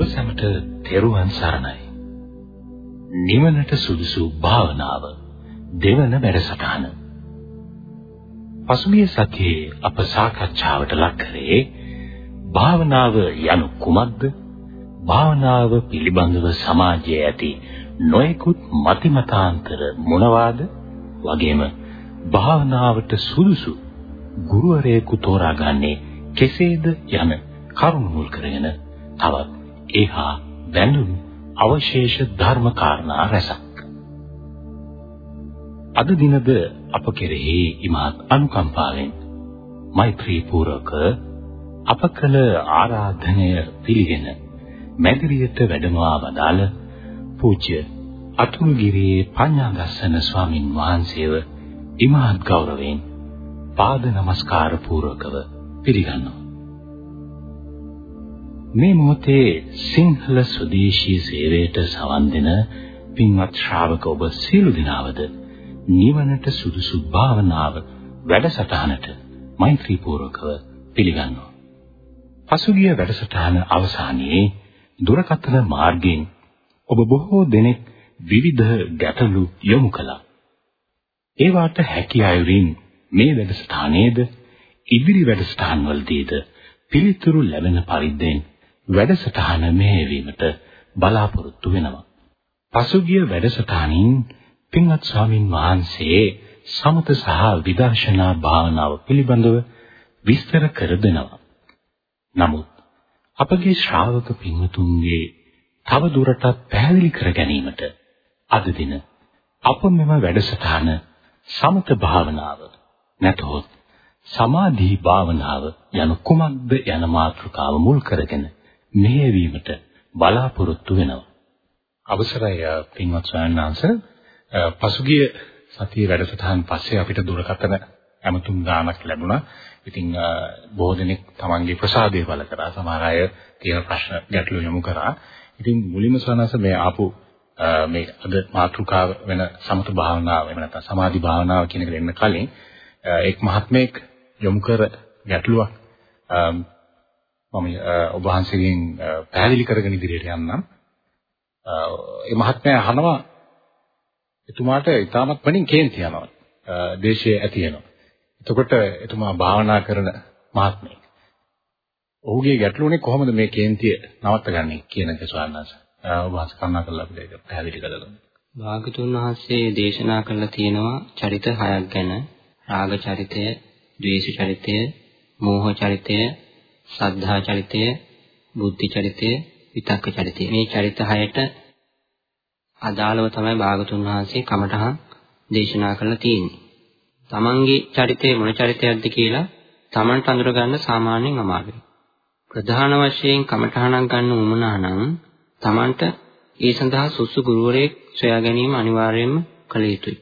ඔබ සැමට තෙරුවන් සරණයි. නිවනට සුදුසු භාවනාව දෙවන වැඩසටහන. පසුගිය සතියේ අප සාකච්ඡාවට ලක් කරේ භාවනාව යනු කුමක්ද? භාවනාව පිළිබඳව සමාජයේ ඇති නොයෙකුත් මතිමතාන්තර මොනවාද? වගේම භාවනාවට සුදුසු ගුරුවරයෙකු තෝරාගන්නේ කෙසේද යන කරුණු මුල් කරගෙන තවත් ඒහා බැඳුණු අවශේෂ ධර්ම කාරණා රැසක්. අද දිනද අප කෙරෙහි ඉමහත් අනුකම්පාවෙන් මෛත්‍රී පූර්වක අප කළ ආරාධනය පිළිගෙන මැදිරියට වැඩමවා වදාළ පූජ්‍ය අතුරුගිරියේ පඤ්ඤාදස්සන ස්වාමින් වහන්සේව ඉමහත් ගෞරවයෙන් පාද නමස්කාර පූර්වකව පිළිගන්නවා. මේ මොහොතේ සිංහල ස්වදේශී සේවයට සවන් දෙන පින්වත් ශ්‍රාවක ඔබ සියලු දෙනාවද නිවනට සුදුසු භාවනාව වැඩසටහනට මෛත්‍රී පූර්වකව පිළිගන්නවා. පසුගිය වැඩසටහන අවසානයේ දුරකථන මාර්ගයෙන් ඔබ බොහෝ දෙනෙක් විවිධ ගැටලු යොමු කළා. ඒවාට හැකි අයුරින් මේ වැඩසටහනේද ඉදිරි වැඩසටහන් වලදීද පිළිතුරු ලැබෙන පරිද්දෙන් වැඩසටහන මෙහෙවීමට බලාපොරොත්තු වෙනවා. පසුගිය වැඩසටහනින් පින්වත් ස්වාමින් වහන්සේ සමත සහ විදර්ශනා භාවනාව පිළිබඳව විස්තර කර දෙනවා. නමුත් අපගේ ශ්‍රාවක පින්වතුන්ගේ තව දුරටත් පැහැදිලි කර ගැනීමට අද දින අප මෙම වැඩසටහන සමත භාවනාව නැතහොත් සමාධි භාවනාව යන කුමක්ද යන මාතෘකාව මුල් කරගෙන මෙහෙවීමට බලාපොරොත්තු වෙනවා. අවසරයි පින්වත් ස්වාමීන් වහන්සේ පසුගිය සතියේ වැඩසටහන් පස්සේ අපිට දුරකථන ඇමතුම් ගානක් ලැබුණා. ඉතින් බොහෝ දෙනෙක් තමන්ගේ ප්‍රසාදය බල කරා. සමහර අය තියෙන ප්‍රශ්න ගැටලු යොමු කරා. ඉතින් මුලින්ම සවනස මේ ආපු මේ අද මාතෘකාව වෙන සමත භාවනාව එහෙම නැත්නම් සමාධි භාවනාව කියන එක දෙන්න කලින් එක් මහත්මයෙක් යොමු කර ගැටලුවක් මම ඔබ වහන්සේගෙන් පැහැදිලි කරගෙන ඉදිරියට යන්නම්. ඒ මහත්මයා අහනවා එතුමාට ඊටමත් වලින් කේන්ති යනවා. දේශයේ ඇති වෙනවා. එතකොට එතුමා භාවනා කරන මහත්මයෙක්. ඔහුගේ ගැටලුවනේ කොහොමද මේ කේන්තිය නවත්තගන්නේ කියන එක ස්වාමීන් ඔබ වහන්සේ කරුණා කරලා අපිට ඒක පැහැදිලි කරලා දුන්න. භාගතුන් වහන්සේ දේශනා කළා තියෙනවා චරිත හයක් ගැන රාග චරිතය, ද්වේෂ චරිතය, මෝහ චරිතය, සද්ධා චරිතය, බුද්ධි චරිතය, විතක්ක චරිතය. මේ චරිත හයට අදාළව තමයි භාගතුන් වහන්සේ කමඨහන් දේශනා කළා තියෙන්නේ. තමන්ගේ චරිතය මොන චරිතයක්ද කියලා තමන්ට අඳුර ගන්න සාමාන්‍යයෙන් අමාරුයි. ප්‍රධාන වශයෙන් කමඨහනක් ගන්න උමනා නම් තමන්ට ඒ සඳහා සුසු ගුරුවරයෙක් සොයා ගැනීම අනිවාර්යයෙන්ම කළ යුතුයි.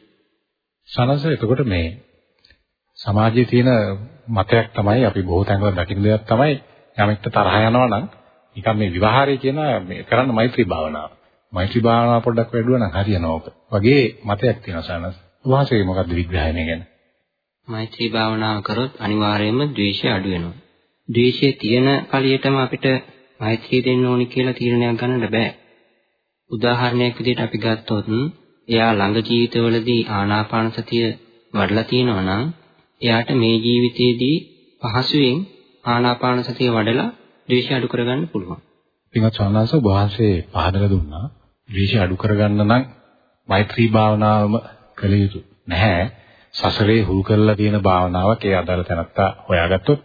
සනස එතකොට මේ සමාජයේ තියෙන මතයක් තමයි අපි බොහෝ තැන්වල දකින්න දෙයක් තමයි යමෙක්ට තරහ යනවා නම් නිකන් මේ විවාහාරය කියන මේ කරන්න මෛත්‍රී භාවනාව. මෛත්‍රී භාවනාව පොඩ්ඩක් වැඩුවා නම් හරියනවා ඔක. වගේ මතයක් තියෙනවා සනස. වාසයේ මොකද්ද විග්‍රහය මේ ගැන? මෛත්‍රී භාවනාව කරොත් අනිවාර්යයෙන්ම ද්වේෂය අඩු වෙනවා. ද්වේෂය තියෙන කලියටම අපිට මෛත්‍රිය දෙන්න ඕනි කියලා තීරණයක් ගන්නට බෑ. උදාහරණයක් විදිහට අපි ගත්තොත් එයා ළඟ ජීවිතවලදී ආනාපාන සතිය වඩලා තියෙනවා නම් එයාට මේ ජීවිතයේදී පහසුවෙන් ආනාපාන සතිය වඩලා ද්වේෂය අඩු කරගන්න පුළුවන්. පින්වත් ස්වාමීන් වහන්සේ පහදලා දුන්නා ද්වේෂය අඩු කරගන්න නම් මෛත්‍රී භාවනාවම කළ යුතු නැහැ. සසරේ හුරු කරලා තියෙන භාවනාවක් ඒ අදාළ තැනත්තා හොයාගත්තොත්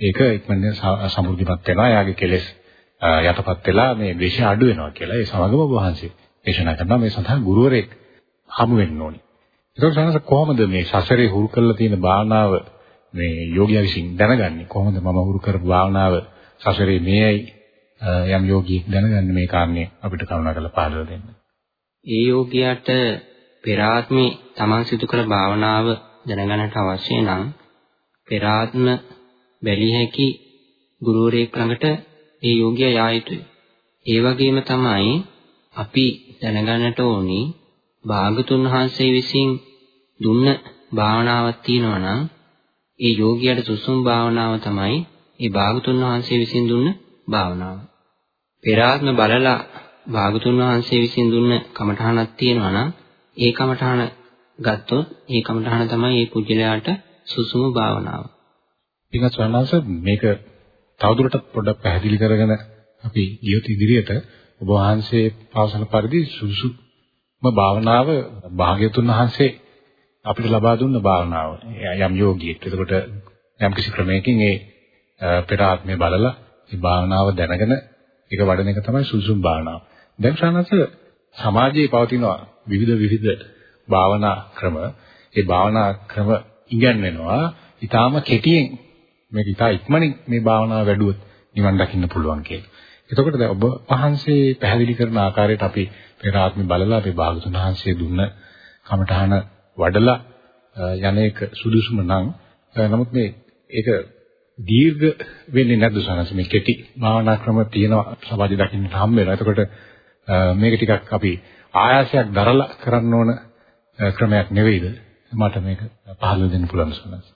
ඒක ඉක්මනින් සමෘද්ධිමත් වෙනවා. එයාගේ කෙලෙස් යටපත් වෙලා මේ ද්වේෂය අඩු වෙනවා කියලා. ඒ සමගම වහන්සේ දේශනා කරනවා මේ සඳහා ගුරුවරයෙක් හමු වෙන්න ඕනි. ඒක සනස කොහොමද මේ සසරේ හුරු කරලා තියෙන භාවනාව මේ යෝගියා විසින් දැනගන්නේ? කොහොමද මම හුරු කරපු භාවනාව සසරේ මේයි යම් යෝගියෙක් දැනගන්නේ මේ කාරණේ අපිට කරුණාකරලා පහදලා දෙන්න. ඒ යෝගියාට පෙර ආත්මේ තමන් සිදු කළ භාවනාව දැනගන්නට අවශ්‍ය නම් පෙර ආත්ම බැලිය හැකි ගුරුවරයෙක් ළඟට ඒ යෝගියා යා යුතුයි. ඒ වගේම තමයි අපි දැනගන්නට ඕනි භාගතුන් වහන්සේ විසින් දුන්න භාවනාවක් තියෙනවා නම් ඒ යෝගියාට සුසුම් භාවනාව තමයි ඒ භාගතුන් වහන්සේ විසින් දුන්න භාවනාව. පෙරාත්ම බලලා භාගතුන් වහන්සේ විසින් දුන්න කමඨහනක් තියෙනවා නම් ඒ කමඨහන ගත්තොත් ඒ කමඨහන තමයි මේ පුජ්‍යලයාට සුසුම භාවනාව. ඊගත් ස්වර්ණාංශ මේක තවදුරටත් පොඩ්ඩක් පැහැදිලි කරගෙන අපි ගියොත් ඉදිරියට ඔබ වහන්සේ පවසන පරිදි සුසුම භාවනාව භාග්‍යතුන් වහන්සේ අපිට ලබා දුන්න භාවනාව. යම් යෝගියෙක්. එතකොට යම් කිසි ක්‍රමයකින් ඒ පෙර ආත්මය බලලා මේ භාවනාව දැනගෙන ඒක වඩන එක තමයි සුසුම් භාවනාව. දැන් ශ්‍රාවනස සමාජයේ පවතින විවිධ විවිධ භාවනා ක්‍රම ඒ භාවනා ක්‍රම ඉගන්වනවා ඊටාම කෙටියෙන් මේක ඊටා ඉක්මනින් මේ භාවනාව වැඩුවොත් නිවන් දකින්න පුළුවන් කියලා. එතකොට දැන් ඔබ වහන්සේ පැහැදිලි කරන ආකාරයට අපි පෙර ආත්මේ බලලා අපි භාගතුන් වහන්සේ දුන්න කමඨහන වඩලා යන්නේක සුදුසුම නම් නමුත් මේ ඒක දීර්ඝ වෙන්නේ නැද්ද සනස මේ කෙටි භාවනා ක්‍රම තියෙනවා සමාජය දකින්නට හම් වෙනවා. එතකොට මේක ටිකක් අපි ආයාසයක් දරලා කරන්න ඕන ක්‍රමයක් නෙවෙයිද? මට මේක පහළ දෙන්න පුළුවන් සනස.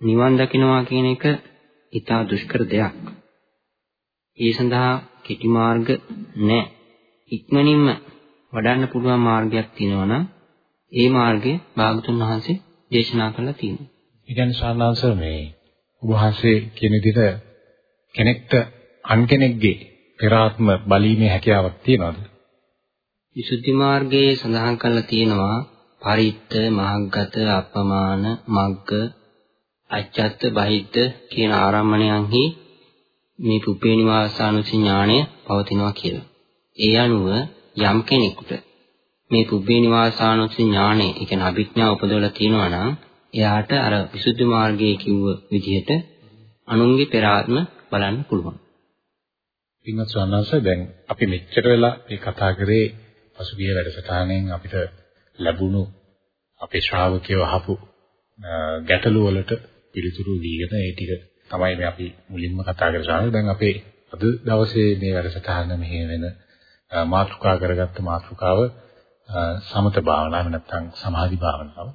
නිවන් දකින්නවා කියන එක ඊටා දුෂ්කර දෙයක්. ඒ සඳහා කෙටි මාර්ග නැහැ. ඉක්මනින්ම වඩන්න පුළුවන් මාර්ගයක් තියෙනවා නම් ඒ මාර්ගය භාගතුන් වහන්සේ දේශනා කළා තියෙනවා. ඒ කියන්නේ ශාන්නාංශ මේ වහන්සේ කියන විදිහට කෙනෙක්ට අන් කෙනෙක්ගේ පෙරාත්ම බලීමේ හැකියාවක් තියනවද? විසුද්ධි මාර්ගයේ සඳහන් කරලා තියෙනවා පරිත්ත, මහග්ගත, අපමාන, මග්ග, අච්චත්ත, බහිද්ද කියන ආරම්මණයන්හි මේ පුපේ නිවාසානුසි ඥාණය පවතිනවා කියලා. ඒ අනුව යම් කෙනෙකුට මේ පුබ්බේ නිවාසානුසි ඥානෙ, ඒ කියන්නේ අභිඥා උපදවලා තියෙනවා නම් එයාට අර විසුද්ධි මාර්ගයේ කිව්ව විදිහට අනුන්ගේ පෙර ආත්ම බලන්න පුළුවන්. පින්වත් ස්වාමීන් දැන් අපි මෙච්චර වෙලා මේ කතා කරේ පසුගිය වැඩසටහනෙන් අපිට ලැබුණු අපේ ශ්‍රාවකයෝ අහපු ගැටලු වලට පිළිතුරු දීගෙන ඒ ටික තමයි මේ අපි මුලින්ම කතා කරලා දැන් අපේ අද දවසේ මේ වැඩසටහන මෙහි වෙන මාතෘකා කරගත්ත මාතෘකාව සමත භාවනාව නැත්නම් සමාධි භාවනාව.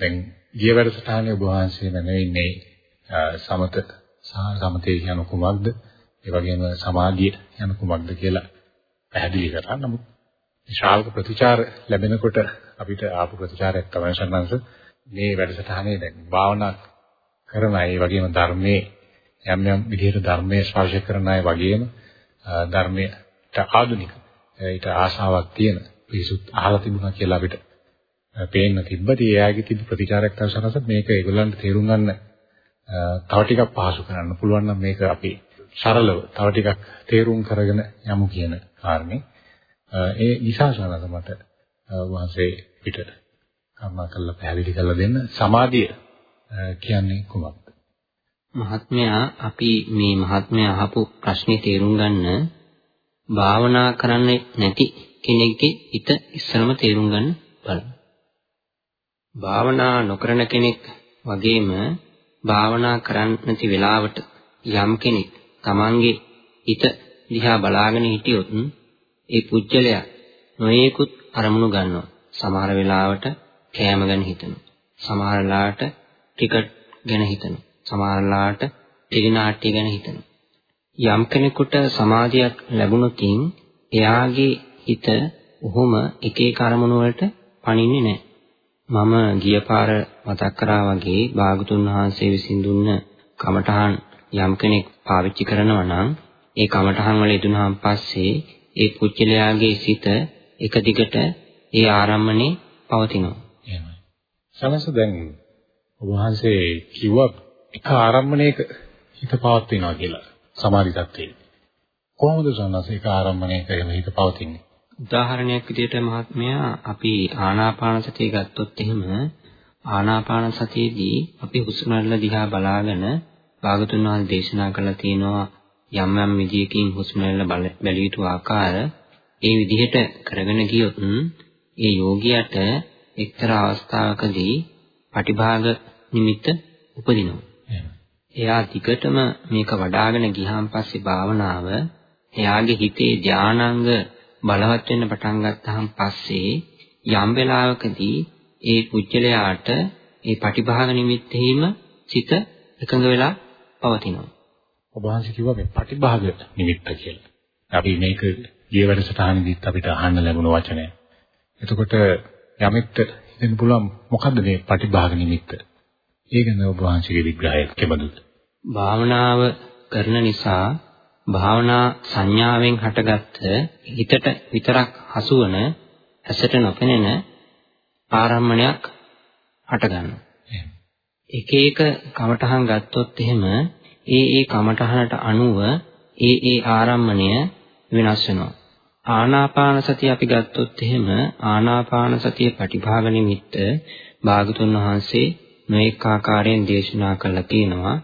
දැන් ගිය වැඩසටහනේ ඔබ වහන්සේ නැවෙන්නේ සමත සහ සමතේ කියන කුමක්ද? ඒ වගේම සමාධිය යන කුමක්ද කියලා පැහැදිලි කරා. නමුත් ශ්‍රාවක ප්‍රතිචාර ලැබෙනකොට අපිට ආපු ප්‍රතිචාරයක් තමයි සම්බන්ධ මේ වැඩසටහනේ දැන් භාවනා කරන අය වගේම ධර්මයේ යම් යම් විදිහට ධර්මයේ ස්පර්ශ කරන අය වගේම ධර්මයට ආධුනික ඊට ආශාවක් තියෙන පිසුත් අහලා තිබුණා කියලා අපිට පේන්න තිබ්බට එයාගේ තිබ්බ ප්‍රතිචාරයක් තමයි සනස මේක ඒගොල්ලන්ට තේරුම් ගන්න තව ටිකක් පහසු කරන්න පුළුවන් නම් මේක අපි සරලව තව ටිකක් තේරුම් කරගෙන යමු කියන කාරණේ. ඒ නිසා සනස මට වාසේ පිට කර්මා කළා පැහැදිලි කරලා දෙන්න. සමාධිය කියන්නේ කොහොමද මහත්මයා අපි මේ මහත්මයා අහපු ප්‍රශ්නේ තේරුම් ගන්න භාවනා කරන්නේ නැති කෙනෙක්ගේ හිත ඉස්සරම තේරුම් ගන්න බලමු. භාවනා නොකරන කෙනෙක් වගේම භාවනා කරන්න නැති වෙලාවට යම් කෙනෙක් තමන්ගේ හිත දිහා බලාගෙන හිටියොත් ඒ පුජ්‍යලයා නොයේකුත් අරමුණු ගන්නවා. සමහර වෙලාවට කෑම ගැන හිතනවා. සමහර වෙලාවට ටිකට් ගැන හිතනවා. සමහර වෙලාවට ටෙලිනාට්‍ය ගැන හිතනවා. යම් කෙනෙකුට සමාධියක් ලැබුණොතින් එයාගේ හිත ඔහොම එක එක අරමුණු වලට පණින්නේ නැහැ. මම ගිය පාර මතක් කරා වගේ භාගතුන් වහන්සේ විසින් දුන්න කමඨහන් යම් කෙනෙක් පාවිච්චි කරනවා නම් ඒ කමඨහන් වල යෙදුනහන් පස්සේ ඒ පුච්චලයාගේ සිත එක දිගට ඒ ආරම්මනේ පවතිනවා. එහෙමයි. සමස්ත දැන් ඔබ වහන්සේ කිව්වා එක ආරම්මණයක හිත පවත්වනවා කියලා. සමාධි තත්ත්වයේ. කොහොමද සන්නසේක ආරම්භණයක එහෙම හිත පවතින්නේ? උදාහරණයක් විදිහට මහත්මයා අපි ආනාපාන සතිය ගත්තොත් එහෙම ආනාපාන සතියේදී අපි හුස්ම රැල්ල දිහා බලාගෙන භාගතුන් වහන්සේ දේශනා කළා තියෙනවා යම් යම් විදියකින් හුස්ම රැල්ල බැලිය යුතු ආකාර ඒ විදිහට කරගෙන ගියොත් ඒ යෝගියට එක්තරා අවස්ථාවකදී පටිභාග නිමිත්ත උපදිනවා. එයා දිගටම මේක වඩ아가න ගියාන් පස්සේ භාවනාව එයාගේ හිතේ ධානාංග බලවත් වෙන්න පටන් ගත්තාන් පස්සේ යම් වෙලාවකදී ඒ පුජ්‍යලයාට ඒ පටිභාග නිමිත්තෙහිම සිත එකඟ වෙලා පවතිනවා. ඔබ වහන්සේ කිව්වා මේ පටිභාග නිමිත්ත කියලා. අපි මේක ගිය වැඩසටහනේදීත් අපිට අහන්න ලැබුණ වචනය. එතකොට යමෙක්ට හිතෙන්න පුළුවන් මොකද්ද මේ පටිභාග නිමිත්ත? ඒක නෝ ඔබ වහන්සේගේ විග්‍රහය කෙබඳුද? භාවනාව කරන නිසා භාවනා සංඥාවෙන් හටගත්ත හිතට විතරක් හසුවන ඇසට නොපෙනෙන ආරම්මණයක් හටගන්නවා. එක එක කමඨහන් ගත්තොත් එහෙම ඒ ඒ කමඨහනට අනුව ඒ ඒ ආරම්මණය වෙනස් වෙනවා. ආනාපාන සතිය අපි ගත්තොත් එහෙම ආනාපාන සතිය ප්‍රතිභාග නිමිත්ත භාගතුන් වහන්සේ නොඑක ආකාරයෙන් දේශනා කළා තියෙනවා.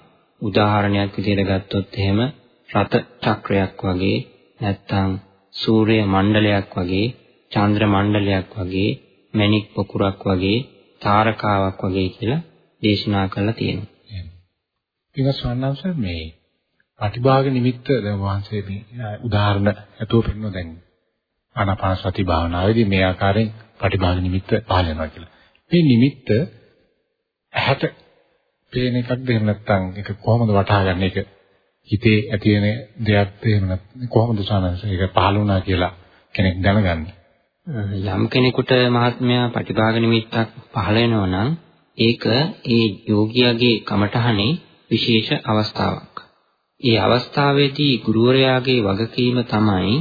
උදාහරණයක් විදිහට ගත්තොත් එහෙම රත චක්‍රයක් වගේ නැත්නම් සූර්ය මණ්ඩලයක් වගේ චන්ද්‍ර මණ්ඩලයක් වගේ මණික් පොකුරක් වගේ තාරකාවක් වගේ කියලා දේශනා කළා තියෙනවා. ඊට ස්වර්ණංශ මේ ප්‍රතිභාග නිමිත්ත දැන් වහන්සේ මේ උදාහරණ ඇතුව පෙන්වන දැන් ආනාපාන සති භාවනාවේදී මේ ආකාරයෙන් ප්‍රතිභාග නිමිත්ත පහළ වෙනවා කියලා. මේ නිමිත්ත ඇහැට පේන එකක්ද එහෙම නැත්නම් ඒක කොහොමද වටහා ගන්න එක හිතේ ඇති වෙන දෙයක්ද එහෙම නැත්නම් කොහොමද සානංශ ඒක පහළ වුණා කියලා කෙනෙක් දැනගන්නේ? යම් කෙනෙකුට මහත්මයා ප්‍රතිභාග නිමිත්තක් පහළ වෙනවා නම් ඒක ඒ යෝගියාගේ කමඨහනේ විශේෂ අවස්ථාවක්. ඒ අවස්ථාවේදී ගුරුවරයාගේ වගකීම තමයි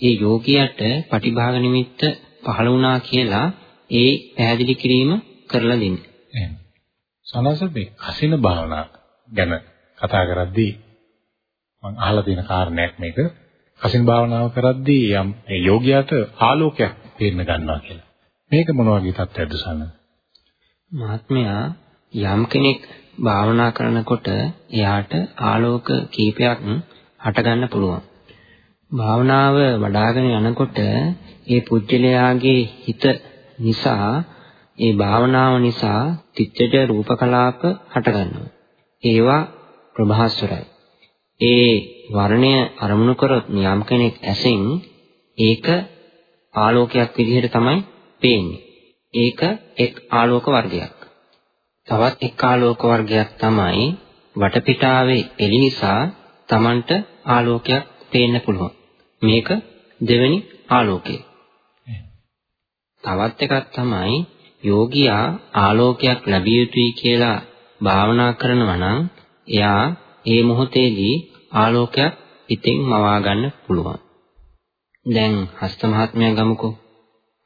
ඒ යෝගියට ප්‍රතිභාග නිමිත්ත පහළ වුණා කියලා ඒ පැහැදිලි කිරීම කරලා දෙන්නේ. එහෙනම් සනසබේ කසින භාවනා ගැන කතා කරද්දී මම අහලා තියෙන කාරණයක් මේක. කසින භාවනාව කරද්දී යම් ඒ යෝගියාට ආලෝකයක් පේන්න ගන්නවා කියලා. මේක මොන වගේ තත්ත්වයක්ද සනස? මහත්මයා යම් කෙනෙක් භාවනා කරනකොට එයාට ආලෝක කීපයක් හටගන්න පුළුවන්. භාවනාව වඩ아가න යනකොට ඒ පුජ්‍යලයාගේ හිත නිසා ඒ භාවනාව නිසා තිත්‍යජ රූපකලාප හටගන්නවා. ඒවා ප්‍රභාස්වරයි. ඒ වර්ණය අරමුණු කරොත් යම් කෙනෙක් ඇසෙන් ඒක ආලෝකයක් විදිහට තමයි පේන්නේ. ඒක එක් ආලෝක වර්ගයක්. තවත් එක් ආලෝක වර්ගයක් තමයි වටපිටාවේ එළි නිසා Tamanට ආලෝකයක් පේන්න පුළුවන්. මේක දෙවෙනි ආලෝකය. තවත් එකක් තමයි යෝගියා ආලෝකයක් ලැබිය යුතුයි කියලා භාවනා කරනවා නම් එයා ඒ මොහොතේදී ආලෝකයක් හිතෙන් මවා ගන්න පුළුවන්. දැන් හස්ත මහත්මයා ගමුකෝ.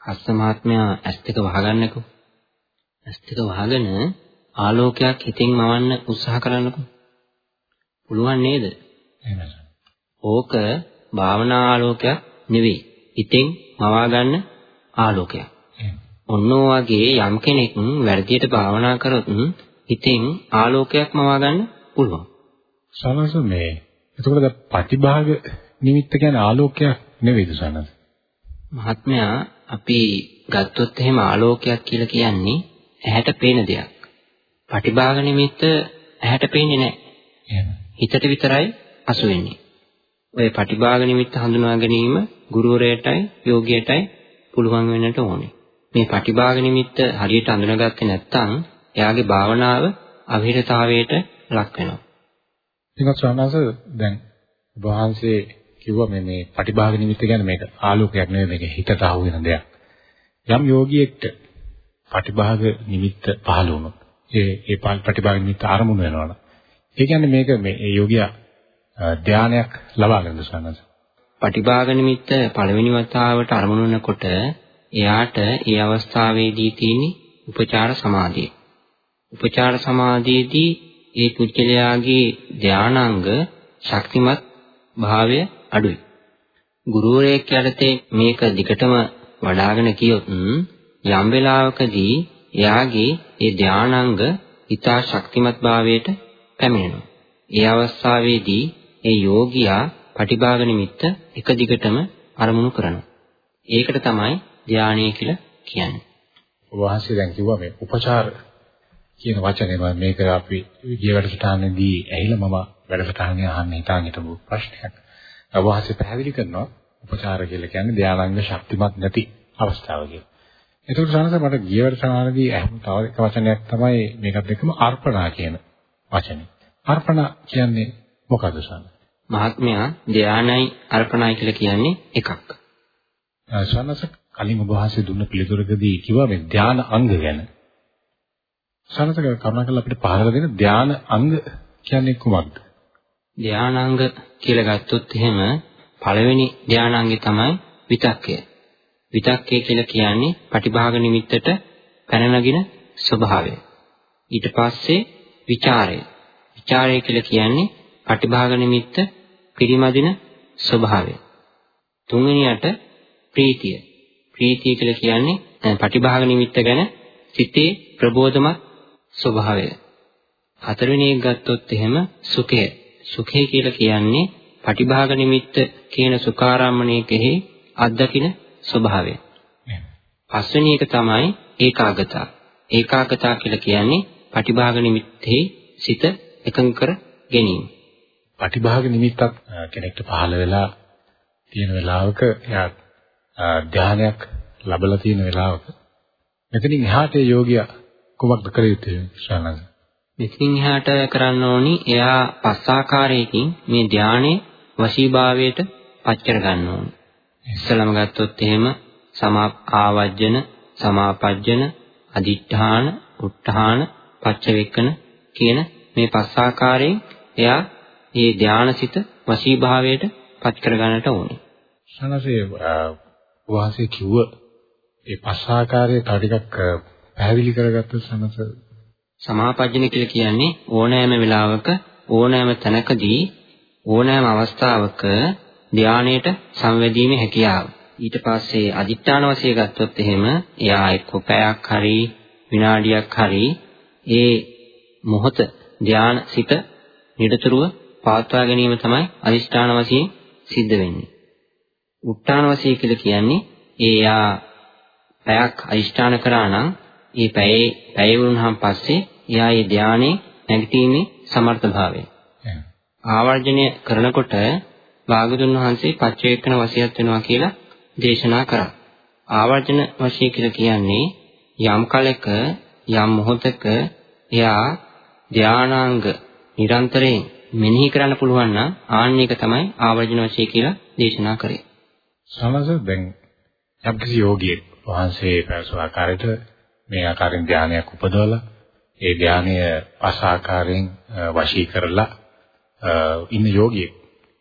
හස්ත මහත්මයා ඇස් දෙක වහගන්නකෝ. ඇස් දෙක වහගෙන ආලෝකයක් හිතෙන් මවන්න උත්සාහ කරන්නකෝ. පුළුවන් නේද? ඕක භාවනා ආලෝකයක් නෙවෙයි. හිතෙන් මවා ගන්න ආලෝකයක්. ඔන්න වගේ යම් කෙනෙක් වැඩියට භාවනා කරොත් හිතෙන් ආලෝකයක් මවා ගන්න පුළුවන්. සනස මේ එතකොට ප්‍රතිභාග නිමිත්ත කියන්නේ ආලෝකයක් නෙවෙයිද සනස? මහත්මයා අපි ගත්තොත් එහෙම ආලෝකයක් කියලා කියන්නේ ඇහැට පේන දෙයක්. ප්‍රතිභාග නිමිත්ත ඇහැට පේන්නේ නැහැ. හිතට විතරයි අසු වෙන්නේ. ඔය ප්‍රතිභාග නිමිත්ත හඳුනා ගැනීම ගුරුවරයාටයි යෝගියටයි පුළුවන් වෙන්නට ඕනේ. මේ ප්‍රතිභාග නිමිත්ත හරියට අඳුනගත්තේ නැත්නම් එයාගේ භාවනාව අවිහිරතාවයට ලක් වෙනවා. ඊට ස්වාමීන් දැන් වහන්සේ කිව්වා මේ මේ ප්‍රතිභාග නිමිත්ත කියන්නේ මේක ආලෝකයක් නෙවෙයි මේක හිතට අහු වෙන දෙයක්. යම් යෝගියෙක්ට ප්‍රතිභාග නිමිත්ත පහළ වුණොත් ඒ ඒ ප්‍රතිභාග නිමිත්ත ආරමුණු වෙනවනේ. ඒ කියන්නේ මේක මේ යෝගියා ධානයක් ලබා ගන්න සන්නස. පටිභාග නිමිත්ත පළවෙනි වතාවට අරමුණු වෙනකොට එයාට ඒ අවස්ථාවේදී තියෙන උපචාර සමාධිය. උපචාර සමාධියේදී ඒ පුද්ගලයාගේ ධානාංග ශක්තිමත් භාවය අඩුයි. ගුරුවරයෙක් යටතේ මේක දිගටම වඩ아가න කියොත් යම් වෙලාවකදී එයාගේ ඒ ධානාංග ඊතා ශක්තිමත් භාවයට පැමිණෙනවා. ඒ අවස්ථාවේදී ඒ යෝගියා පටිභාග නිමිත්ත එක දිගටම අරමුණු කරනවා. ඒකට තමයි ධානය කියලා කියන්නේ. වහන්සේ දැන් කිව්වා මේ උපචාර කියන වචනේ මම මේක අපි ගිය වැඩසටහනේදී ඇහිලා මම වැඩසටහනේ අහන්න හිතාගෙන හිටපු ප්‍රශ්නයක්. වහන්සේ පැහැදිලි කරනවා උපචාර කියලා කියන්නේ ධානාංග ශක්තිමත් නැති අවස්ථාව කියලා. ඒකට සානස මට ගිය වැඩසටහනේදී අහපු තව එක වචනයක් තමයි මේකත් එක්කම අර්පණා කියන වචනේ. අර්පණ කියන්නේ මොකද සානස? මහත්මයා ධානයයි අර්පණයි කියලා කියන්නේ එකක්. සවනස කලින් ඔබ වහන්සේ දුන්න පිළිතුරකදී කිව්වා මේ ධාන අංග ගැන. සනසක කරුණාකරලා අපිට පහදලා දෙන්න ධාන අංග කියන්නේ කොහොමද? ධානාංග කියලා ගත්තොත් එහෙම පළවෙනි ධානාංගේ තමයි විතක්කය. විතක්කය කියලා කියන්නේ ප්‍රතිභාග නිමිත්තට පැන නගින ස්වභාවය. ඊට පස්සේ ਵਿਚාරය. ਵਿਚාරය කියලා කියන්නේ ප්‍රතිභාග නිමිත්ත පිරිමදින ස්වභාවය. තුන්වෙනියට ප්‍රීතිය. ප්‍රීතිය කියලා කියන්නේ පටිභාග නිමිත්ත ගැන සිතේ ප්‍රබෝධමත් ස්වභාවය. හතරවෙනි එක ගත්තොත් එහෙම සුඛය. සුඛය කියලා කියන්නේ පටිභාග නිමිත්ත කියන සුඛාරම්මණයකෙහි අත්දකින ස්වභාවය. පස්වෙනි එක තමයි ඒකාගතා. ඒකාගතා කියලා කියන්නේ පටිභාග නිමිත්තේ සිත එකඟ කර ගැනීම. පටිභාග නිමිත්තක් කෙනෙක්ට පහළ වෙලා තියෙන වෙලාවක එයා ධානයක් ලැබලා තියෙන වෙලාවක මෙතනින් එහාට යෝගියා කුමක්ද කළ යුත්තේ ශ්‍රාණංග? මෙතනින් එහාට කරන්න ඕනි එයා පස් ආකාරයකින් මේ ධානයේ වශීභාවයට පත් කර ගන්න ඕනි. ඉස්සලම ගත්තොත් එහෙම සමා ආවජ්ජන, සමාපජ්ජන, අදිඨාන, උත්හාන, පච්චවේකන කියන මේ පස් ආකාරයෙන් එයා මේ ධානසිත වශීභාවයට පත් කර ගන්නට ඕනේ. සනසේ වාසේ කිව්ව ඒ පස් ආකාරයේ තව ටිකක් පැහැදිලි කරගත්ත සනස සමාපජ්ජන කියලා කියන්නේ ඕනෑම වෙලාවක ඕනෑම තැනකදී ඕනෑම අවස්ථාවක ධානයට සංවැදීමේ හැකියාව. ඊට පස්සේ අදිත්‍යාන වශයෙන් ගත්තොත් එහෙම එයා එක්ක පැයක් හරි විනාඩියක් හරි ඒ මොහොත ධාන සිත නිරතුරුව පවත්වා ගැනීම තමයි අදිෂ්ඨාන වශයෙන් සිද්ධ වෙන්නේ. උත්තාන වශයෙන් කියලා කියන්නේ ඒ යා පැයක් අදිෂ්ඨාන කරා නම් ඒ පැයේ පැය වුණාන් පස්සේ එයා ඒ ධානයේ නැගිටීමේ සමර්ථභාවය. ආවර්ජනය කරනකොට භාගතුන් වහන්සේ පච්චේකන වසියත් වෙනවා කියලා දේශනා කරා. ආවර්ජන වශයෙන් කියලා කියන්නේ යම් කලක යම් මොහොතක එයා ධානාංග නිරන්තරයෙන් මෙනෙහි කරන්න පුළුවන් නම් ආන්න එක තමයි ආවර්ජන වශයෙන් කියලා දේශනා කරේ. සමහර දැන් යම්කිසි යෝගියෙක් වහන්සේ පැවසු ආකාරයට මේ ආකාරයෙන් ධානයක් උපදවලා ඒ ධානය පස් ආකාරයෙන් වශී කරලා ඉන්න යෝගියෙක්.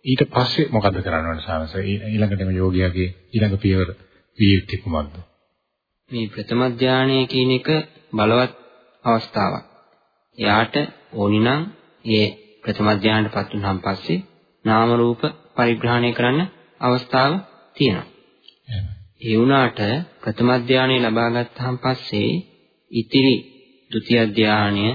ඊට පස්සේ මොකද කරන්න ඕනේ සාමස? ඊළඟටම යෝගියාගේ ඊළඟ පියවර විය යුත්තේ කුමක්ද? මේ ප්‍රථම ධානය කියන එක බලවත් අවස්ථාවක්. එයාට ඕනි නම් ඒ ප්‍රථම ධානයටපත් වුණාන් පස්සේ නාම රූප පරිග්‍රහණය කරන්න අවස්ථාව තියෙනවා. ඒ වුණාට ප්‍රථම ධානය ලබා ගත්තාන් පස්සේ ඉතිරි ဒုတိ ය ධානය,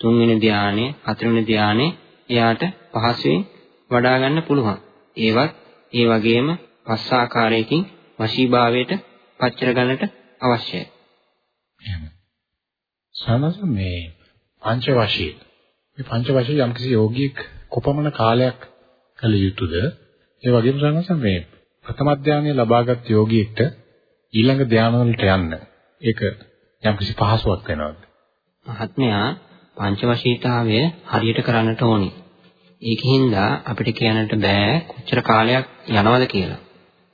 තුන්වෙනි ධානය, හතරවෙනි ධානය එයාට පහසුවෙන් වඩා ගන්න පුළුවන්. ඒවත් ඒ වගේම පස් ආකාරයකින් වශීභාවයට පච්චර ගන්නට අවශ්‍යයි. සමස මේ පංච වශී මේ පංච වශී යම්කිසි යෝගියෙක් කොපමණ කාලයක් කළ යුතුද? ඒ වගේම සමස මේ ප්‍රථම ධානය ලබාගත් යෝගියෙක්ට ඊළඟ ධාන වලට යන්න ඒක යම්කිසි පහසුවක් වෙනවද? මහත්මයා පංචවශීතාවය හරියට කරන්නට ඕනි. ඒකින්ද අපිට කියන්නට බෑ කොච්චර කාලයක් යනවද කියලා.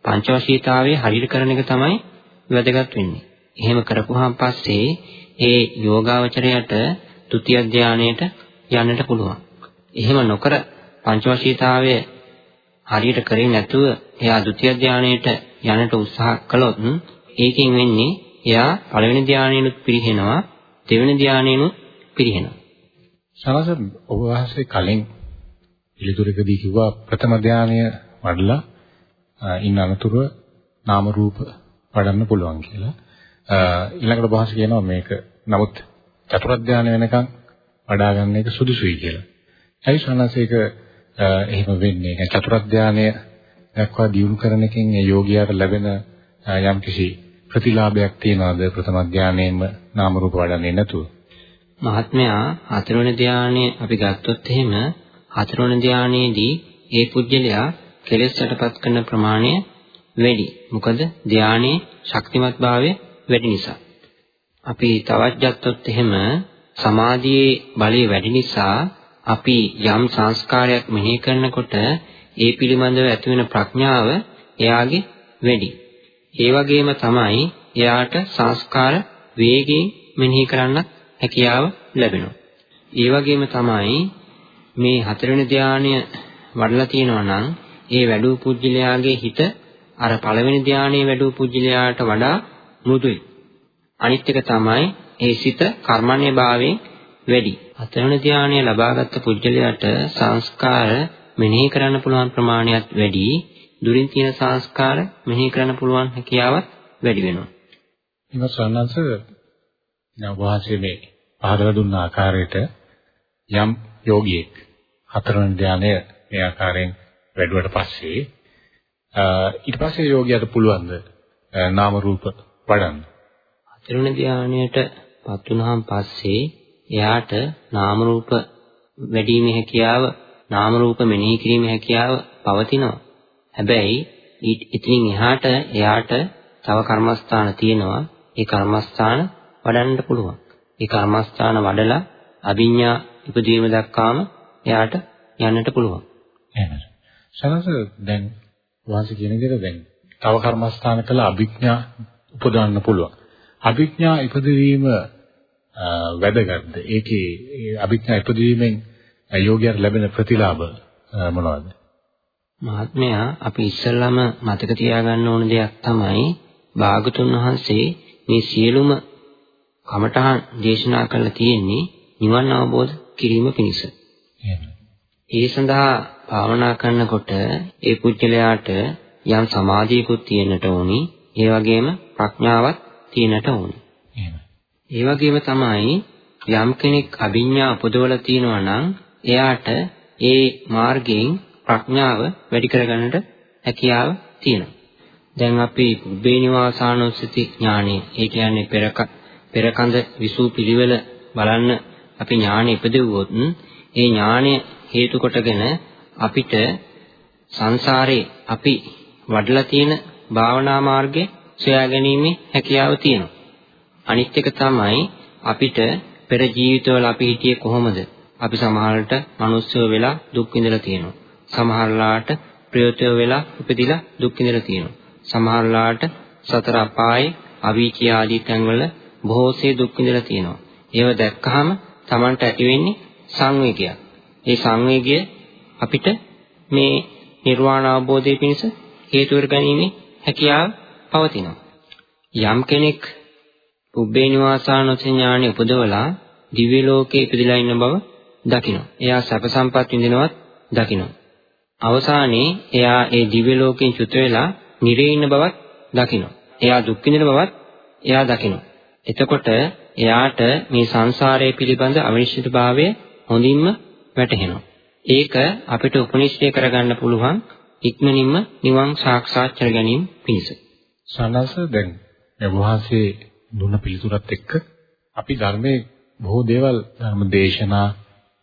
පංචවශීතාවය හරියට කරන එක තමයි වැදගත් වෙන්නේ. එහෙම කරපුවාන් පස්සේ ඒ යෝගාවචරයට ဒုတိ ය ධානයට යන්නට පුළුවන්. එහෙම නොකර පංචවශීතාවය හරියට කරේ නැතුව එයා ဒုတိ ය ධානයට යන්නට උත්සාහ කළොත් ඒකෙන් වෙන්නේ එයා පළවෙනි ධානයෙනුත් පිරිහෙනවා දෙවෙනි ධානයෙනුත් පිරිහෙනවා. සමහර ඔබ වහන්සේ කලින් පිළිතුරකදී කිව්වා ප්‍රථම ධානය වඩලා ඉන්න අනතුරුව නාම රූප වඩන්න පුළුවන් කියලා. ඊළඟට බහස් කියනවා මේක නමුත් චතුරාර්ය ධානය වෙනකන් වඩා ගන්න එක සුදුසුයි කියලා. ඇයි සනසේක එහෙම වෙන්නේ? ඒ චතුරාර්ය ධානය දක්වා දියුණු කරන එකෙන් ඒ යෝගියාට ලැබෙන යම්කිසි ප්‍රතිලාභයක් තියනවාද ප්‍රථම ධානයෙන්ම නාම රූප වඩන්නේ නැතුව? මහත්මයා හතරවෙනි ධානය අපි ගත්තොත් එහෙම හතරවෙනි ධානයේදී ඒ පුජ්‍යලයා කෙලෙස් යටපත් කරන ප්‍රමාණය වැඩි. මොකද ධානයේ ශක්තිමත්භාවය වැඩි නිසා. අපි තවත් ගත්තොත් එහෙම සමාධියේ බලය වැඩි නිසා අපි යම් සංස්කාරයක් මෙහි කරනකොට ඒ පිළිබඳව ඇතිවෙන ප්‍රඥාව එයාගේ වැඩි. ඒ වගේම තමයි එයාට සංස්කාර වේගයෙන් මෙනෙහි කරන්නත් හැකියාව ලැබෙනවා. ඒ වගේම තමයි මේ හතරවෙනි ධානය වඩලා තියෙනවා නම් ඒ වැඩූ පුජ්‍යලයාගේ හිත අර පළවෙනි ධානයේ වැඩූ පුජ්‍යලයාට වඩා මෘදුයි. අනිත් එක තමයි ඒ සිත කර්මන්නේ භාවයෙන් වැඩි. හතරවෙනි ධානය ලබාගත් පුජ්‍යලයාට සංස්කාර මෙනෙහි කරන්න පුළුවන් ප්‍රමාණයත් වැඩි. දුරින් තියෙන සංස්කාර මෙනෙහි කරන්න පුළුවන් හැකියාවත් වැඩි වෙනවා. ඉතින් සවන්නංශ නවවාසයේ මේ පහදලා දුන්න ආකාරයට යම් යෝගියෙක් හතරවෙනි ධානය මේ ආකාරයෙන් වැඩුවට පස්සේ ඊට පස්සේ යෝගියට පුළුවන් නාම රූප වඩන්න. හතරවෙනි ධානයටපත් වුණාන් පස්සේ එයාට නාම රූප වැඩිීමේ හැකියාව නාම රූප මෙනෙහි කිරීමේ හැකියාව පවතිනවා. හැබැයි ඉතින් එහාට එයාට තව කර්මස්ථාන තියෙනවා. ඒ කර්මස්ථාන වඩන්න පුළුවන්. ඒ කර්මස්ථාන වඩලා අභිඥා ඉපදීම දක්වාම එයාට යන්නට පුළුවන්. එහෙමයි. සනස දැන් වාසි කියන විදිහට දැන් තව කර්මස්ථාන කළ අභිඥා උපදවන්න පුළුවන්. අභිඥා ඉපදවීම වැදගත්ද? ඒකේ අභිඥා ඉපදවීමෙන් යෝගියට ලැබෙන ප්‍රතිලාභ මොනවද? මහත්මයා අපි ඉස්සෙල්ලාම මතක තියාගන්න ඕන දෙයක් තමයි භාගතුන් වහන්සේ මේ සියලුම කමඨහන් දේශනා කරලා තියෙන්නේ නිවන් අවබෝධ කිරීම පිණිස. ඒ සඳහා භාවනා කරනකොට ඒ පුජ්‍යලයාට යම් සමාධියකුත් තියෙන්නට ඕනි. ඒ වගේම ප්‍රඥාවක් තියෙන්නට ඕනි. ඒ වගේම තමයි යම් කෙනෙක් අභිඥා උපදවලා තියෙනවා නම් එයාට ඒ මාර්ගයෙන් ප්‍රඥාව වැඩි කරගන්නට හැකියාව තියෙනවා. දැන් අපි උබ්බේනිවාසානුස්සති ඥානෙ ඒ කියන්නේ පෙරක පෙරකඳ විසූ පිළිවෙල බලන්න අපි ඥානෙ ඉපදෙව්වොත් ඒ ඥානය හේතු කොටගෙන අපිට සංසාරේ අපි වඩලා තියෙන භාවනා මාර්ගය සොයා ගැනීමේ හැකියාව තියෙනවා. අනිත් එක තමයි අපිට පෙර ජීවිතවල අපි හිටියේ කොහොමද? අපි සමහරවිට මිනිස්සුව වෙලා දුක් විඳලා තියෙනවා. සමහරලාට ප්‍රයෝතය වෙලා උපදිලා දුක් විඳලා තියෙනවා. සමහරලාට සතර අපායේ අවීචී ආදී තැන්වල බොහෝසේ දුක් විඳලා තියෙනවා. ඒව දැක්කහම Tamanට ඇති වෙන්නේ සංවේගයක්. ඒ සංවේගය අපිට මේ නිර්වාණ අවබෝධය පිණිස හේතු කරගැනීමේ හැකියාව පවතිනවා. යම් කෙනෙක් පුබ්බේ නිවාසානුසය ඥානෙ උපදවලා දිව්‍ය ලෝකේ ඉපදිලා ඉන්න බව දකිනවා. එයා සැප සම්පත් විඳිනවත් දකිනවා. අවසානයේ එයා ඒ දිව්‍ය ලෝකෙන් චුත වෙලා නිරේ ඉන්න බවත් දකිනවා. එයා දුක් විඳින බවත් එයා දකිනවා. එතකොට එයාට මේ සංසාරය පිළිබඳ අවිනිශ්චිතභාවය හොඳින්ම වැටහෙනවා. ඒක අපිට උපනිශ්චය කරගන්න පුළුවන් ඉක්මනින්ම නිවන් සාක්ෂාත් කර ගැනීම පිණිස. සනස දැන් මේ වහන්සේ දුන්න පිළිතුරත් එක්ක අපි ධර්මයේ බොහෝ දේවල් ධර්ම දේශනා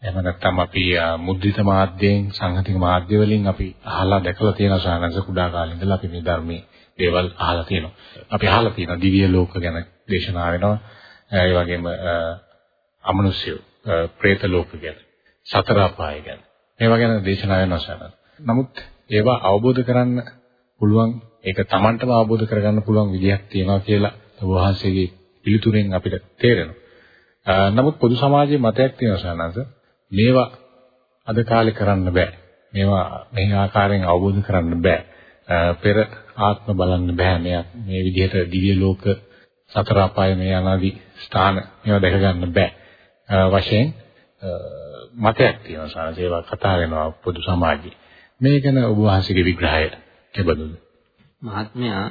එහෙම නැත්නම් අපි මුද්‍රිත මාධ්‍යයෙන් සංහතික මාධ්‍ය වලින් අපි අහලා දැකලා තියෙන සානංශ කුඩා කාලේ ඉඳලා අපි මේ ධර්මයේ දේවල් අහලා තියෙනවා. අපි අහලා තියෙනවා දිව්‍ය ලෝක ගැන දේශනා වෙනවා. ඒ වගේම අමනුෂ්‍ය, പ്രേත ලෝක ගැන, සතර අපාය ගැන. මේවා ගැන දේශනා වෙනවා සානංශ. නමුත් ඒවා අවබෝධ කරන්න පුළුවන් ඒක Tamanටම අවබෝධ කරගන්න පුළුවන් විදියක් තියෙනවා කියලා වහන්සේගේ පිළිතුරෙන් අපිට තේරෙනවා. නමුත් පොදු සමාජයේ මතයක් තියෙනවා සානංශ මේවා අද කාලේ කරන්න බෑ. මේවා මේ ආකාරයෙන් අවබෝධ කරන්න බෑ. පෙර ආත්ම බලන්න බෑ. මේ මේ විදිහට දිව්‍ය ලෝක සතර අපාය මේ අනාදි ස්ථාන මේවා දැක ගන්න බෑ. වශයෙන් මතයක් තියෙනවා සාරස ඒවා කතා වෙනවා පොදු සමාජයේ. මේ ගැන ඔබ වහන්සේගේ විග්‍රහය කෙබඳුද? මහත්මයා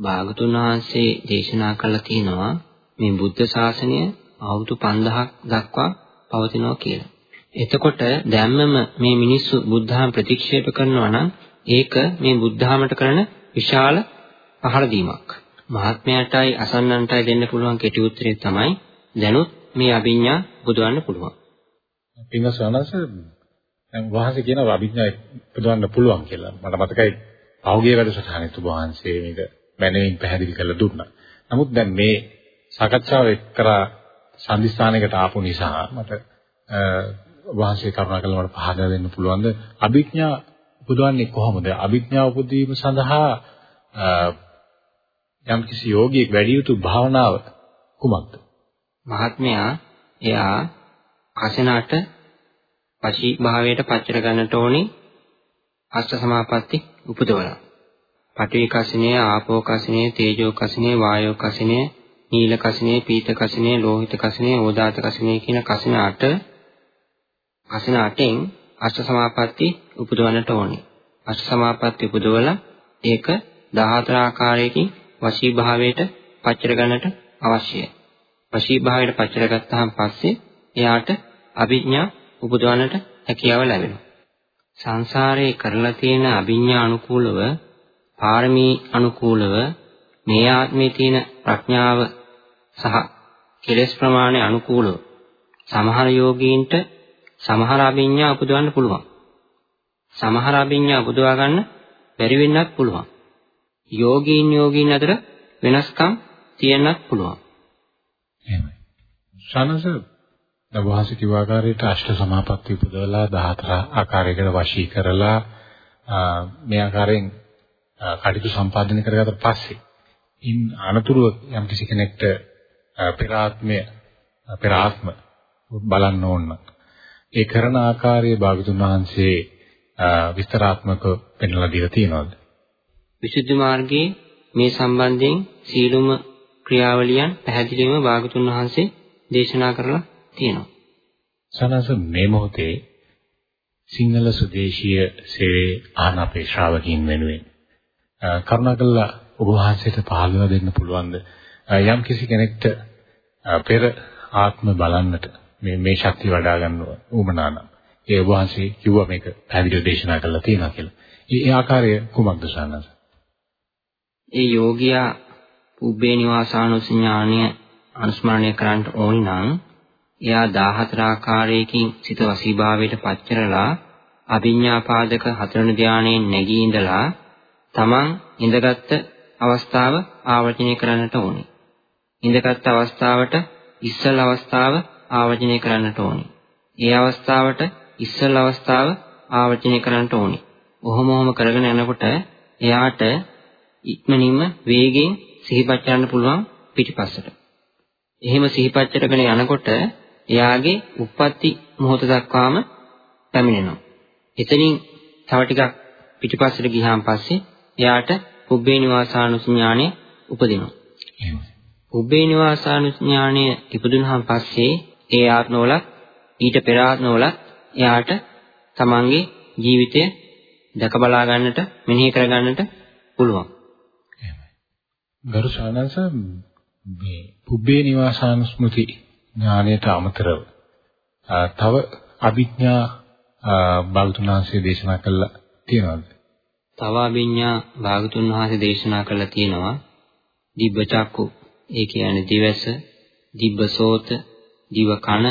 භාගතුන් වහන්සේ දේශනා කළා තියෙනවා මේ බුද්ධ ශාසනය අවුරුදු 5000ක් දක්වා පවතිනවා කියලා. එතකොට දැම්මම මේ මිනිස්සු බුද්ධහම ප්‍රතික්ෂේප කරනවා නම් ඒක මේ බුද්ධහමට කරන විශාල පහර දීමක්. මහත්මයාටයි අසන්නන්ටයි දෙන්න පුළුවන් කෙටි උත්තරේ තමයි දැනුත් මේ අභිඥා බුදවන්න පුළුවන්. පින්වත්නස දැන් වහන්සේ කියනවා අභිඥා බුදවන්න පුළුවන් කියලා. මට මතකයි පහුගිය වැඩසටහනේ තුබ වහන්සේ මේක මැනවින් පැහැදිලි කරලා දුන්නා. නමුත් දැන් මේ සාකච්ඡාව එක්තරා සම්දිස්ථානයකට ආපු නිසා මට වාසිය කරුණාකරලා මට පහදා දෙන්න පුළුවන්ද? අභිඥා උපදවන්නේ කොහොමද? අභිඥා උපදවීම සඳහා යම් කිසි යෝගියෙක් වැඩි යුතු භාවනාව කුමක්ද? මහත්මයා එයා කසිනාට වශී භාවයට පච්චර ගන්නට ඕනි අෂ්ට සමාපatti උපදවලා. පඨවි කසිනේ, ආපෝ කසිනේ, තේජෝ කසිනේ, වායෝ කසිනේ, නීල කසිනේ, පීත කසිනේ, ලෝහිත කසිනේ, ඕදාත කසිනේ කියන කසින අට කසින අටෙන් අෂ්ට සමාපatti උපදවන්නට ඕනි. අෂ්ට සමාපatti උපදවලා ඒක 14 ආකාරයකින් වශී භාවයට පච්චර ගන්නට අවශ්‍යයි. වශී භාවයට පච්චර ගත්තාන් පස්සේ එයාට අභිඥා උපදවන්නට හැකියාව ලැබෙනවා. සංසාරේ කරලා තියෙන අභිඥා අනුකූලව පාරමී අනුකූලව මේ ආත්මේ තියෙන ප්‍රඥාව සහ කෙලෙස් ප්‍රමාණය අනුකූලව සමහර යෝගීන්ට සමහර අභිඥා උපදවන්න පුළුවන්. සමහර අභිඥා උපදවා ගන්න බැරි වෙන්නත් පුළුවන්. යෝගීන් යෝගීන් අතර වෙනස්කම් තියෙන්නත් පුළුවන්. එහෙමයි. ශානස දවහස කිව්ව ආකාරයට අෂ්ට සමාපatti උපදවලා 14 ආකාරයකට වශී කරලා මේ ආකාරයෙන් කටයුතු සම්පාදනය කරගත්තට පස්සේ ඉන් අනතුරුව යම් කිසි කෙනෙක්ට පෙර ආත්මය පෙර ආත්ම බලන්න ඕන ඒ කරන ආකාරයේ භාගතුන් වහන්සේ විස්තරාත්මකව පෙන්වලා දීලා තියෙනවද? විසුද්ධි මාර්ගයේ මේ සම්බන්ධයෙන් සීලුම ක්‍රියාවලියන් පැහැදිලිවම භාගතුන් වහන්සේ දේශනා කරලා තියෙනවා. සනස මේ මොහොතේ සිංහල සුදේශීය සේවයේ ආන අපේ ශ්‍රාවකින් වෙනුවෙන් කරුණාකරලා ඔබ වහන්සේට පහළව දෙන්න පුළුවන්ද යම් කිසි කෙනෙක්ට පෙර ආත්ම බලන්නට මේ මේ ශක්තිය වඩා ගන්නවා උමනා නම් ඒ ඔබ වහන්සේ කිව්වා මේක පැහැදිලිව දේශනා කරලා තියෙනවා කියලා. ඒ ආකාරය කුමක්ද සානස? ඒ යෝගියා උබ්බේ නිවාසානුසඥාණය අනුස්මරණය කරන්න ඕනි නම් එයා 14 ආකාරයකින් සිත වසීභාවයට පච්චරලා අභිඥාපාදක හතරවෙනි ධානයෙන් නැගී ඉඳලා තමන් ඉඳගත් අවස්ථාව ආවර්ජනය කරන්නට ඕනේ. ඉඳගත් අවස්ථාවට ඉස්සල් අවස්ථාව ආවර්ජනය කරන්නට ඕනේ. ඒ අවස්ථාවට ඉස්සල් අවස්ථාව ආවර්ජනය කරන්නට ඕනේ. ඔහොම ඔහොම කරගෙන යනකොට එයාට ඉක්මනින්ම වේගෙන් සිහිපත් කරන්න පුළුවන් පිටිපස්සට. එහෙම සිහිපත් කරගෙන යනකොට එයාගේ උප්පත්ති මොහොත දක්වාම පැමිණෙනවා. එතනින් තව ටිකක් පිටිපස්සට ගියාන් පස්සේ එයාට උබ්බේ නිවාසානුඥාණය උපදිනවා. උබ්බේ නිවාසානුඥාණය ඉපදුනහන් පස්සේ ඒ ආත්මවල ඊට පෙර ආත්මවල එයාට තමන්ගේ ජීවිතය දැක බලා ගන්නට මෙනෙහි කර ගන්නට පුළුවන්. ගරු ශානස මේ පුබ්බේ නිවාසානුස්මෘති ඥානයට අමතරව තව අභිඥා බාගතුන්වහන්සේ දේශනා කළා තියෙනවද? තව අභිඥා බාගතුන් වහන්සේ දේශනා කළා තියෙනවා දිබ්බ චක්කු ඒ කියන්නේ දිවස, දිබ්බ සෝත, දිව කන,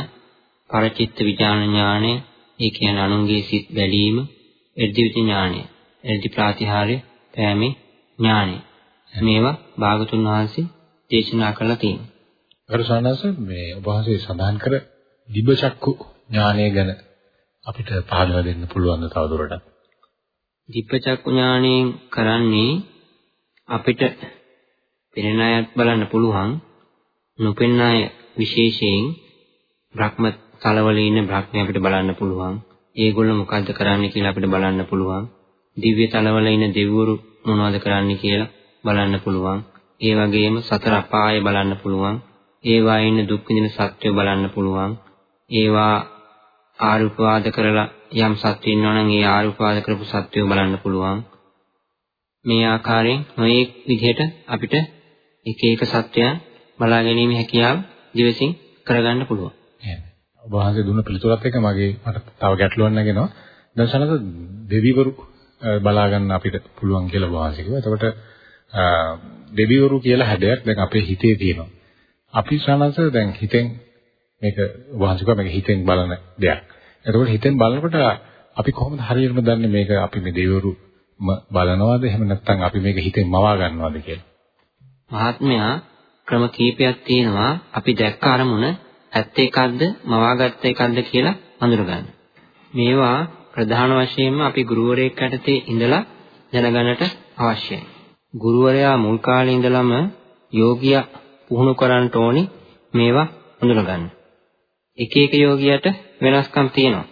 පරචිත්ත විඥාන ඥානය ඒ කියන්නේ අනුන්ගේ සිත් බැලීම, එද්දිවිති ඥානය, එද්දි ප්‍රාතිහාර්ය පෑමේ ඥානය. මේවා බාගතුන් වහන්සේ දේශනා කළා තියෙනවා. ගරු සානස මේ ඔබ වහන්සේ සඳහන් කර දිබ්බචක්කු ඥානය ගැන අපිට පහදලා දෙන්න පුළුවන් ද තවදුරටත්? දිබ්බචක්කු ඥානයෙන් කරන්නේ අපිට පෙනෙන අයත් බලන්න පුළුවන්. නොපෙනෙන අය විශේෂයෙන් බ්‍රහ්ම තලවල ඉන්න බ්‍රහ්මයා අපිට බලන්න පුළුවන්. ඒගොල්ලෝ මොකද්ද කරන්නේ කියලා අපිට බලන්න පුළුවන්. දිව්‍ය තලවල ඉන්න දෙවිවරු මොනවද කරන්නේ කියලා බලන්න පුළුවන්. ඒ වගේම සතර අපාය බලන්න පුළුවන්. ඒවා ඉන්න දුක් විඳින සත්‍යය බලන්න පුළුවන්. ඒවා ආරුපවාද කරලා යම් සත්‍ය ඉන්නවා නම් ඒ ආරුපවාද කරපු සත්‍යය බලන්න පුළුවන්. මේ ආකාරයෙන් නොඑක් විදිහට අපිට එක එක සත්‍යයන් බලා ගැනීම හැකියාව දිවසින් කරගන්න පුළුවන්. ඔබ වහන්සේ දුන්න පිළිතුරත් එක්ක මගේ මට තව ගැටලුවක් නැගෙනවා. දැන් සනද දෙවිවරු බලා ගන්න අපිට පුළුවන් කියලා වහන්සේ කිව්වා. එතකොට දෙවිවරු කියලා හැඩයක් දැන් අපේ හිතේ තියෙනවා. අපි ශ්‍රානස දැන් හිතෙන් මේක වහන්සිකව මේක හිතෙන් බලන දෙයක්. එතකොට හිතෙන් බලනකොට අපි කොහොමද හරියටම දන්නේ මේක අපි මේ දෙවිවරු බලනවාද එහෙම නැත්නම් අපි මේක හිතෙන් මවා ගන්නවද කියලා? මහත්මයා ක්‍රම කීපයක් තියෙනවා අපි දැක්ක අරමුණ ඇත්ත එකක්ද මවාගත්ත එකක්ද කියලා හඳුනගන්න. මේවා ප්‍රධාන වශයෙන්ම අපි ගුරුවරයෙක් යටතේ ඉඳලා දැනගන්නට අවශ්‍යයි. ගුරුවරයා මුල් කාලේ ඉඳලම යෝගියා පුහුණු කරන්න ඕනි මේවා හඳුනගන්න. එක එක යෝගියට වෙනස්කම් තියෙනවා.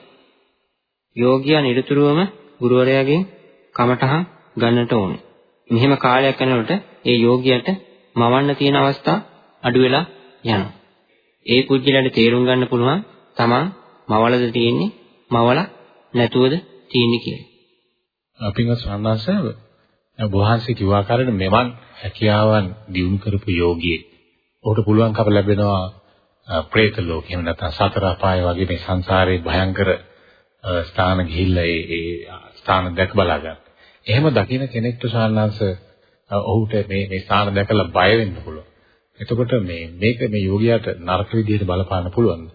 යෝගියා නිරතුරුවම ගුරුවරයාගෙන් කමටහන් ගන්නට ඕනේ. මෙහෙම කාලයක් යනකොට ඒ යෝගියට මවන්න තියෙන අවස්ථා අඩු වෙලා යනවා. ඒ කුජලයට තේරුම් ගන්න පුළුවන් තමන් මවලද තියෙන්නේ මවල නැතුවද තියෙන්නේ කියලා. අපින්වත් සම්මාසයව වහන්සේ කිව්ව ආකාරයට මෙවන් හැකියාවන් දියුණු කරපු යෝගියෙක් ඔහුට පුළුවන්කම ලැබෙනවා പ്രേත ලෝකෙ එහෙම නැත්නම් සතර අපාය වගේ මේ සංසාරේ භයංකර ස්ථාන ගිහිල්ලා ඒ ඒ ස්ථාන දැක බලා ගන්න. එහෙම දකින කෙනෙක්ට සාන්නංශ ඔහුට මේ මේ ස්ථාන දැකලා බය වෙන්න පුළුවන්. එතකොට මේ මේක මේ යෝගියාට නරක විදිහට බලපාන්න පුළුවන්ද?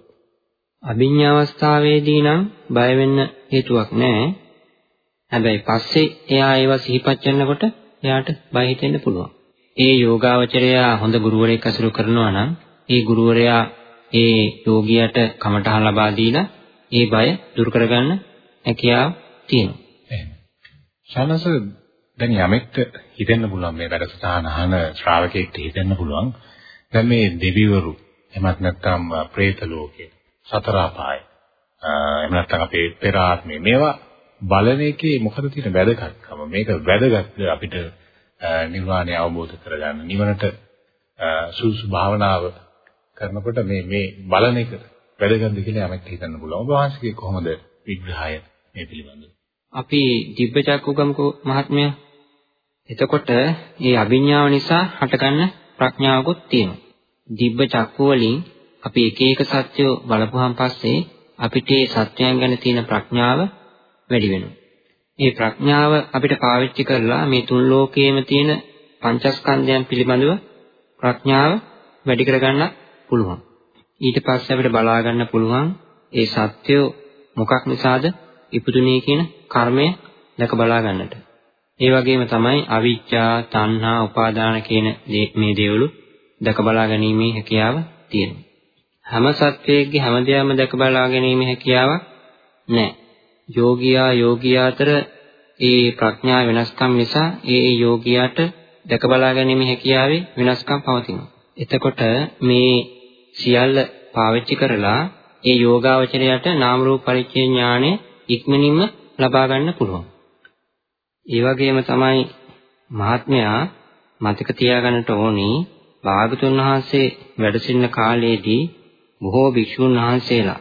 අභිඥා අවස්ථාවේදී නම් බය වෙන්න හේතුවක් නැහැ. හැබැයි පස්සේ එයා ඒවා සිහිපත් කරනකොට එයාට බය හිතෙන්න පුළුවන්. ඒ යෝගාවචරයා හොඳ ගුරුවරයෙක් අසුරු කරනවා නම් ඒ ගුරුවරයා ඒ යෝගියට කමටහන් ලබා දීලා ඒ බය දුරු කරගන්න හැකියාව තියෙනවා. එහෙම. ශානස දැන් යමෙක්ට හිතෙන්න පුළුවන් මේ වැඩසටහන අහන ශ්‍රාවකෙක්ට හිතෙන්න පුළුවන් දැන් මේ දෙවිවරු එමත් නැත්නම් പ്രേත ලෝකේ සතර අපාය එහෙම නැත්නම් අපේ පෙර ආත්මේ මේවා බලන එකේ මොකද තියෙන වැදගත්කම මේක වැදගත් අපිට නිර්වාණය අවබෝධ කරගන්න නිවනට සුසු භාවනාව කරනකොට මේ මේ බලන එක වැදගත්ද කියලා යමෙක් හිතන්න පුළුවන්. ඔබ වහන්සේගේ කොහොමද විග්‍රහය මේ පිළිබඳව? අපි දිබ්බ චක්කුගමකෝ මහත්මයා එතකොට මේ අභිඥාව නිසා හටගන්න ප්‍රඥාවකුත් තියෙනවා. දිබ්බ චක්කු වලින් අපි එක එක සත්‍ය බලපුවාන් පස්සේ අපිට මේ සත්‍යයන් ගැන තියෙන ප්‍රඥාව වැඩි වෙනවා. මේ ප්‍රඥාව අපිට පාවිච්චි කරලා මේ තුන් ලෝකයේම තියෙන පංචස්කන්ධයන් පිළිබඳව ප්‍රඥාව වැඩි කරගන්න පුළුවන්. ඊට පස්සේ අපිට බලා ගන්න පුළුවන් ඒ සත්‍යය මොකක් නිසාද ඉපදුනේ කියන කර්මය දැක බලා ගන්නට. ඒ වගේම තමයි අවිජ්ජා, තණ්හා, උපාදාන කියන මේ දේවලු දැක බලා ගැනීමේ හැකියාව තියෙනවා. හැම සත්වයකගේ හැම දෙයක්ම දැක බලා ගැනීමේ හැකියාවක් නැහැ. යෝගියා යෝගියා අතර ඒ ප්‍රඥා වෙනස්කම් නිසා ඒ ඒ යෝගියාට දැක බලා ගැනීමේ හැකියාවේ වෙනස්කම් පවතිනවා. එතකොට මේ සියල්ල පාවිච්චි කරලා ඒ යෝගාවචරයට නාම රූප පරිච්ඡේ ඥානෙ ඉක්මනින්ම ලබා ගන්න පුළුවන්. ඒ වගේම තමයි මහත්මයා මතක තියාගන්නට ඕනි භාගතුන් වහන්සේ වැඩ සිටින කාලයේදී බොහෝ භික්ෂුන් වහන්සේලා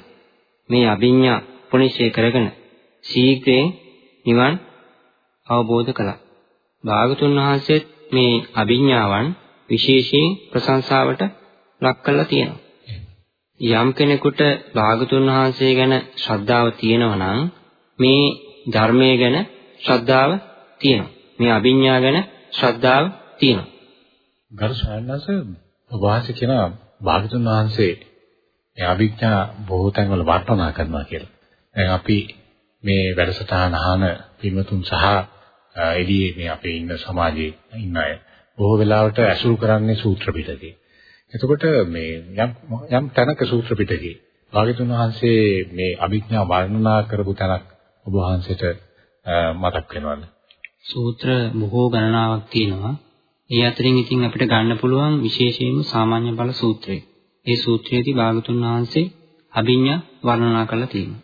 මේ අභිඥා උපනිෂේ කරගෙන ශීඝ්‍රයෙන් නිවන් අවබෝධ කළා. භාගතුන් වහන්සේත් මේ අභිඥාවන් විශේෂයෙන් ප්‍රශංසාවට ලක් කළා තියෙනවා. යම් කෙනෙකුට භාගතුන් වහන්සේ ගැන ශ්‍රද්ධාව තියෙනවා නම් මේ ධර්මයේ ගැන ශ්‍රද්ධාව තියෙනවා. මේ අභිඥා ගැන ශ්‍රද්ධාව තියෙනවා. ගරු සාරණස වාසිය කියන භාගතුන් වහන්සේ මේ අභිඥා බොහෝ තැන්වල වර්ණනා කරනවා කියලා. දැන් අපි මේ වැඩසටහන අහන පින්වතුන් සහ එළියේ මේ අපේ ඉන්න සමාජයේ ඉන්න අය බොහෝ වෙලාවට ඇසුරු කරන්නේ සූත්‍ර පිටකේ. එතකොට මේ යම් යම් තැනක සූත්‍ර පිටකේ භාග්‍යතුන් වහන්සේ මේ අභිඥා වර්ණනා කරපු තැනක් ඔබ වහන්සේට මතක් වෙනවද? සූත්‍ර බොහෝ ගණනාවක් තියෙනවා. ඒ අතරින් ඉතින් අපිට ගන්න පුළුවන් විශේෂයෙන්ම සාමාන්‍ය බල සූත්‍රය. ඒ සූත්‍රයේදී භාගතුන් වහන්සේ අභිඥා වර්ණනා කරලා තියෙනවා.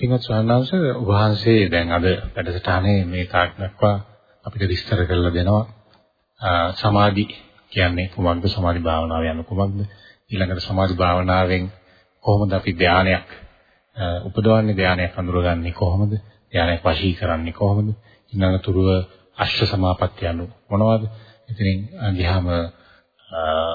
පින්වත් ස්වාමීන් වහන්සේ දැන් අද වැඩසටහනේ මේ තාක් දක්වා අපිට විස්තර කරලා දෙනවා සමාධි කියන්නේ කුමක්ද? සමාධි භාවනාව යන කුමක්ද? ඊළඟට සමාධි භාවනාවෙන් කොහොමද අපි ධානයක් උපදවන්නේ? ධානයක් අඳුරගන්නේ කොහොමද? ධානයක් වශී කරන්නේ කොහොමද? ඊළඟතුරුව අෂ්ඨ සමාපatti anu මොනවද? ඉතින් ගියාම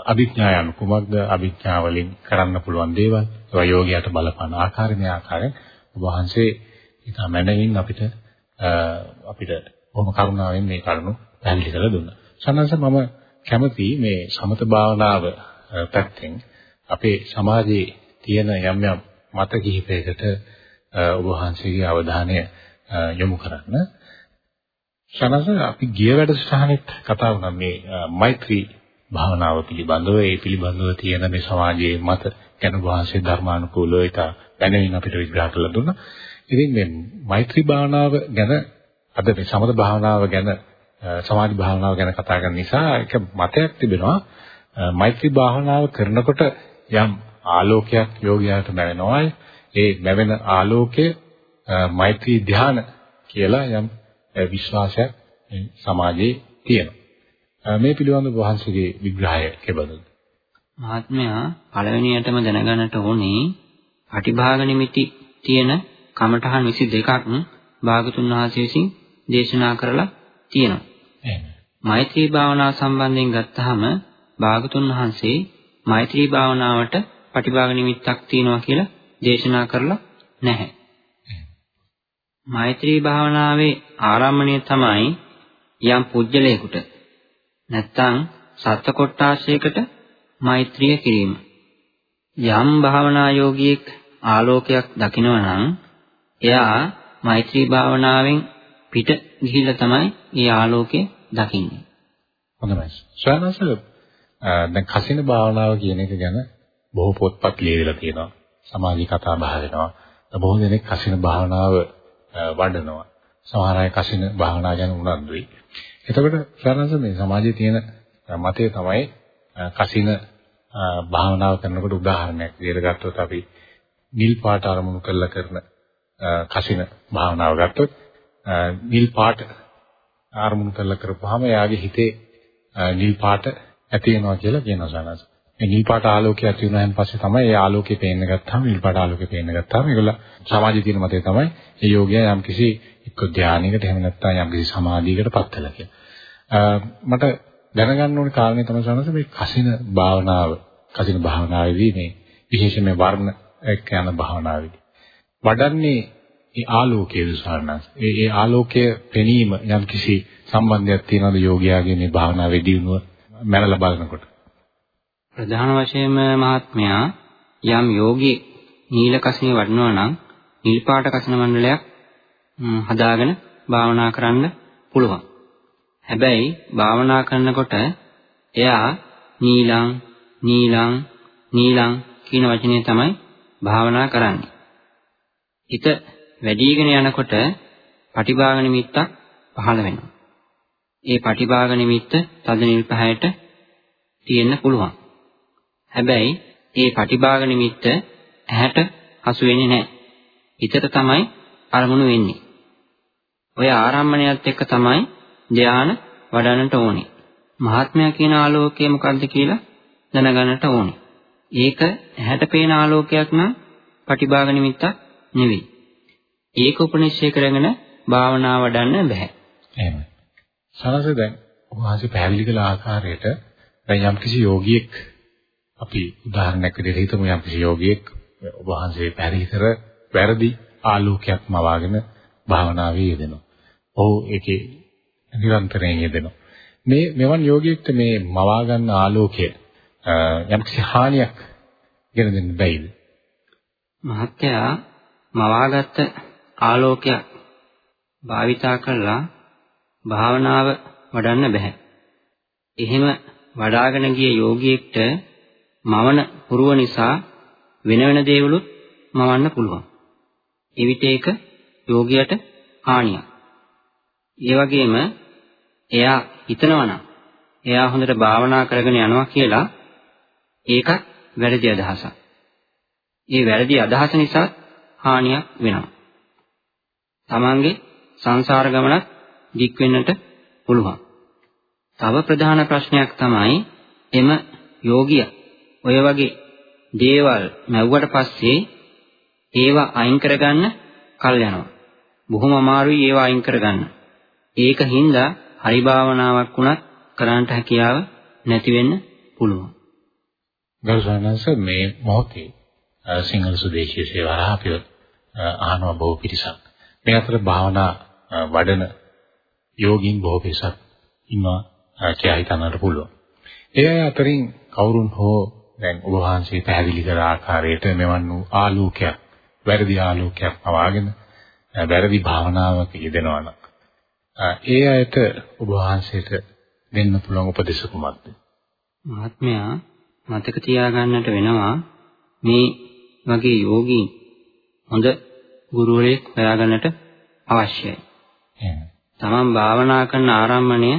අභිඥා යන කුමක්ද? අභිඥා වලින් කරන්න පුළුවන් දේවල්. ඒවා යෝගයට බලපාන ආකාරය මේ ආකාරයෙන් වහන්සේ ඉතා මැනවින් අපිට අපිට බොහොම කරුණාවෙන් මේ කරුණු පැහැදිලි කරලා දුන්නා. සන්නස මම කැමති මේ සමත භාවනාව පැත්තෙන් අපේ සමාජයේ තියෙන යම් යම් මත කිහිපයකට ඔබ වහන්සේගේ අවධානය යොමු කරන්න. සනස අපි ගිය වැඩසටහනෙත් කතා වුණා මේ මෛත්‍රී භාවනාව පිළිබඳව ඒ පිළිබඳව තියෙන මේ සමාජයේ මත ගැන වහන්සේ ධර්මානුකූලව ඒක දැනෙමින් අපිට විග්‍රහ කරලා දුන්නා. ඉතින් මේ මෛත්‍රී භාවනාව ගැන අද මේ සමත භාවනාව ගැන සමාධි භාවනාව ගැන කතා කරන නිසා එක මතයක් තිබෙනවා. මෛත්‍රී භාවනාව කරනකොට යම් ආලෝකයක් යෝගියාට ලැබෙනවා ඒ ලැබෙන ආලෝකය මෛත්‍රී ධ්‍යාන කියලා යම් විශ්වාසයක් සමාජයේ තියෙනවා. මේ පිළිබඳව වහන්සේගේ විග්‍රහය කෙබඳුද? මහත්මයා පළවෙනියටම දැනගන්නට ඕනේ අටිභාග නිමිති තියෙන කමඨහන් 22ක් භාගතුන් වහන්සේ විසින් දේශනා කරලා තියෙනවා. මෛත්‍රී භාවනාව සම්බන්ධයෙන් ගත්තාම භාගතුන් වහන්සේ මෛත්‍රී භාවනාවට ප්‍රතිභාග නිමිත්තක් තියෙනවා කියලා දේශනා කරලා නැහැ. මෛත්‍රී භාවනාවේ ආරම්භණය තමයි යම් පුජ්‍යලයකට නැත්තම් සත්‍ය කොටාශයකට මෛත්‍රිය කිරීම. යම් භාවනා යෝගියෙක් ආලෝකයක් දකිනවා නම් එයා මෛත්‍රී භාවනාවෙන් පිට ගිහිල්ලා තමයි මේ ආලෝකය දකින්නේ. හොඳයි. ස්වාමීන් දැන් කසින භාවනාව කියන එක ගැන බොහෝ පොත්පත් ලියවිලා තියෙනවා. සමාජී කතා බහ වෙනවා. බොහෝ දෙනෙක් කසින භාවනාව වඩනවා. සමහර අය කසින භාවනාව ගැන උනන්දුයි. එතකොට ස්වාමීන් මේ සමාජයේ තියෙන මතය තමයි කසින භාවනාව කරනකොට උදාහරණයක් විදිහට ගත්තොත් අපි නිල් පාට අරමුණු කරලා කරන කසින භාවනාව ගත්තොත් නිල් පාට අරමුණු කරලා කරපුවාම එයාගේ හිතේ නිල් පාට ඇති වෙනවා කියලා කියනවා සනස. මේ නිල් පාට ආලෝකය ඇති වුණාන් පස්සේ තමයි ඒ ආලෝකය පේන්න ගත්තාම නිල් පාට ආලෝකය පේන්න ගත්තාම ඒගොල්ල සමාජයේ තියෙන මතය තමයි ඒ යෝගියා යම් කිසි එක්ක ධානයකට එහෙම නැත්නම් යම් කිසි සමාධියකට පත් වෙලා කියලා. මට දැනගන්න ඕනේ කාරණේ තමයි සනස මේ කසින භාවනාව කසින භාවනාවේදී මේ විශේෂයෙන්ම වර්ණ එක්ක යන භාවනාවේදී වඩන්නේ ඒ ආලෝකයේ සාරණස්. ඒ ඒ ආලෝකයේ පෙනීම යම් කිසි සම්බන්ධයක් තියෙනවද යෝගයාගේ මේ භාවනාවේ දියුණුව මැනලා බලනකොට? ප්‍රධාන වශයෙන්ම මහත්මයා යම් යෝගී නීල කසිනේ වඩනවා නම් නිල් පාට කසින මණ්ඩලයක් හදාගෙන භාවනා කරන්න පුළුවන්. හැබැයි භාවනා කරනකොට එයා නීලං නීලං නීලං කියන වචනේ තමයි භාවනා කරන්නේ. හිත වැඩිගෙන යනකොට පටිභාග නිමිත්තක් පහළ වෙනවා. ඒ පටිභාග නිමිත්ත තද නිල් පහයට තියෙන්න පුළුවන්. හැබැයි ඒ පටිභාග නිමිත්ත ඇහැට හසු වෙන්නේ නැහැ. හිතට තමයි අරමුණු වෙන්නේ. ඔය ආරම්මණයත් එක්ක තමයි ධානය වඩන්නට ඕනේ. මහත්මයා කියන ආලෝකය මොකක්ද කියලා දැනගන්නට ඕනේ. ඒක ඇහැට පේන ආලෝකයක් නම් පටිභාග නිමිත්තක් නෙවෙයි. ඒක උපනිශ්චය කරගෙන භාවනා වඩන්න බෑ. එහෙමයි. සනස දැන් ඔබවහන්සේ පැහැදිලි කළ ආකාරයට දැන් යම්කිසි යෝගියෙක් අපි උදාහරණයක් විදිහට හිතමු යම්කිසි යෝගියෙක් ඔබවහන්සේ පරිසර වැරදි ආලෝකයක් මවාගෙන භාවනාවේ යෙදෙනවා. ඔහු ඒකේ නිරන්තරයෙන් යෙදෙනවා. මේ මෙවන් යෝගියෙක්ට මේ මවා ගන්න ආලෝකය යම්කිසි හානියක් ගෙන දෙන්න බැයිද? මහත්තයා මවාගත්ත ආලෝකයක් භාවිතා කරලා භාවනාව වඩන්න බෑ. එහෙම වඩාගෙන ගිය යෝගියෙක්ට මවන පුරුව නිසා වෙන වෙන දේවලුත් මවන්න පුළුවන්. එවිට ඒක යෝගියට හානියක්. ඒ වගේම එයා හිතනවා නම් එයා හොඳට භාවනා කරගෙන යනවා කියලා ඒකත් වැරදි අදහසක්. ඒ වැරදි අදහස නිසා හානියක් වෙනවා. තමන්ගේ සංසාර ගමනක් දික් වෙන්නට පුළුවන්. තව ප්‍රධාන ප්‍රශ්නයක් තමයි එම යෝගියා ඔය වගේ දේවල් මැව්වට පස්සේ ඒවා අයින් කරගන්න කල් යනවා. බොහොම අමාරුයි ඒවා අයින් කරගන්න. ඒක හින්දා හරි භාවනාවක් වුණත් කරන්නට හැකියාව නැති වෙන්න පුළුවන්. ගරුසනස මේ මොහොතේ සිංහල සුදේශීය සේවාව අපිව අහනවා බොහෝ පිරිසක්. මේ අතර භාවනා වඩන යෝගින් බොහෝ පිරිසක් ඉන්නවා කියලා හිතන්නට පුළුවන්. ඒ අතරින් කවුරුන් හෝ දැන් ඔබ වහන්සේ පැහැදිලි කර ආකාරයට මෙවන් වූ ආලෝකයක්, වැරදි ආලෝකයක් පවාගෙන වැරදි භාවනාවක යෙදෙනවා නම් ඒ අයට ඔබ වහන්සේට දෙන්න පුළුවන් උපදේශ කුමක්ද? මහත්මයා මතක තියාගන්නට වෙනවා මේ වගේ යෝගීන් හොඳ ගුරුවරයෙක් හොයාගන්නට අවශ්‍යයි. තමන් භාවනා කරන ආරම්භණය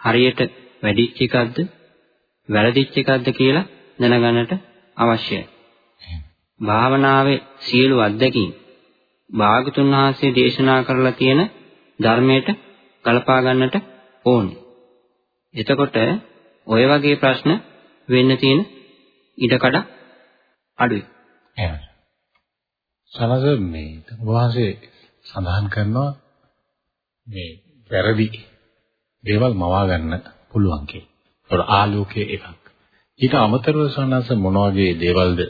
හරියට වැඩිච්ච එකක්ද වැරදිච්ච එකක්ද කියලා දැනගන්නට අවශ්‍යයි. භාවනාවේ සියලු අත්දැකීම් භාගතුන් වහන්සේ දේශනා කරලා තියෙන ධර්මයට කලපා ගන්නට ඕනේ. එතකොට ඔය වගේ ප්‍රශ්න වෙන්න තියෙන ඉඩකඩ අඩුයි. එහෙනම් සනස මේ වහන්සේ සඳහන් කරනවා මේ වැරදි දේවල් මවා ගන්න පුළුවන් කියලා. ඒකට ආලෝකයේ එකක්. ඊට අමතරව සනස මොන වගේ දේවල්ද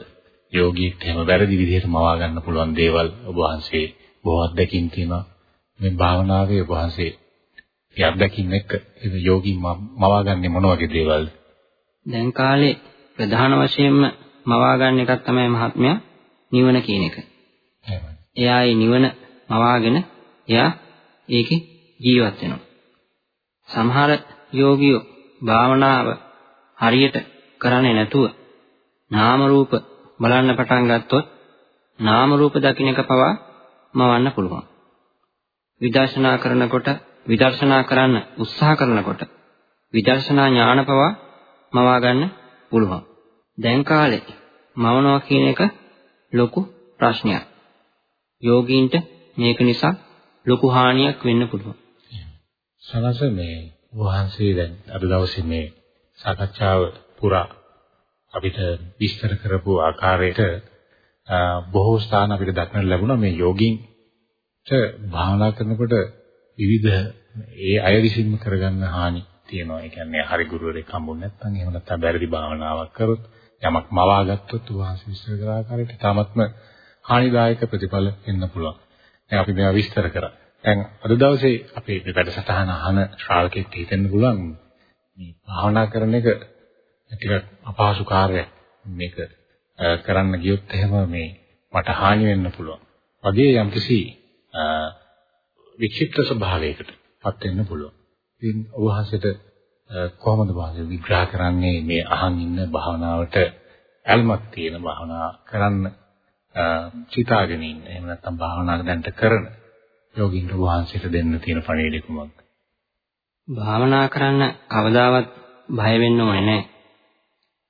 යෝගීත් එහෙම වැරදි විදිහට මවා ගන්න පුළුවන් දේවල් ඔබ වහන්සේ බොහෝ අත්දැකීම් තියෙනවා. මේ භාවනාවේ ඔබ වහන්සේ ඒ අත්දැකීම් එක්ක ඒ යෝගී මවා ගන්නේ මොන වගේ දේවල්ද? දැන් කාලේ ප්‍රධාන වශයෙන්ම මවා ගන්න එකක් තමයි මහත්මයා නිවන කියන එක. එයා ඒ නිවන මවාගෙන එයා ඒකේ ජීවත් වෙනවා. සමහර යෝගියෝ භාවනාව හරියට කරන්නේ නැතුව නාම රූප බලන්න පටන් ගත්තොත් නාම රූප දකින්න එක පවා මවන්න පුළුවන්. විදර්ශනා කරනකොට විදර්ශනා කරන්න උත්සාහ කරනකොට විදර්ශනා ඥාන පවා මවා ගන්න පුළුවන්. දැන් කාලේ මවනවා කියන එක ලොකු ප්‍රශ්නයක්. යෝගීන්ට මේක නිසා ලොකු හානියක් වෙන්න පුළුවන්. සනස මේ වහන්සේ දැන් අද දවසේ මේ සාකච්ඡාව පුරා අපිට විස්තර කරපු ආකාරයට බොහෝ ස්ථාන අපිට දක්නට ලැබුණා මේ යෝගීන්ට භාවනා කරනකොට විවිධ ඒ අය විසින්ම කරගන්න හානි තියෙනවා. ඒ කියන්නේ හරි ගුරුවරයෙක් හම්බුනේ නැත්නම් එහෙම නැත්නම් බැරදි භාවනාවක් කරොත් යමක් මවාගත්තොත් වහන්සේ විස්තර කර ආකාරයට තාමත්ම හානිදායක ප්‍රතිඵල එන්න පුළුවන්. දැන් අපි මේවා විස්තර කරා. දැන් අද දවසේ අපේ මේ වැඩසටහන අහන ශ්‍රාවකෙක් හිතෙන්න පුළුවන් මේ භාවනා කරන එක ටිකක් අපහසු කාර්යයක්. මේක කරන්න ගියොත් එහෙම මේ මට හානි වෙන්න පුළුවන්. වගේ යම්කිසි විචිත්‍ර ස්වභාවයකට පත් වෙන්න පුළුවන්. ඉතින් ඔබ වහන්සේට කොහොමද වාසය විග්‍රහ කරන්නේ මේ අහන් ඉන්න භාවනාවට ඇල්මක් තියෙන භාවනා කරන්න චිතාගෙන ඉන්න. එහෙම නැත්නම් භාවනාව දැන්ට කරන යෝගින්ද වහන්සේට දෙන්න තියෙන පණිවිඩය කුමක්ද? භාවනා කරන්න කවදාවත් බය වෙන්න ඕනේ නැහැ.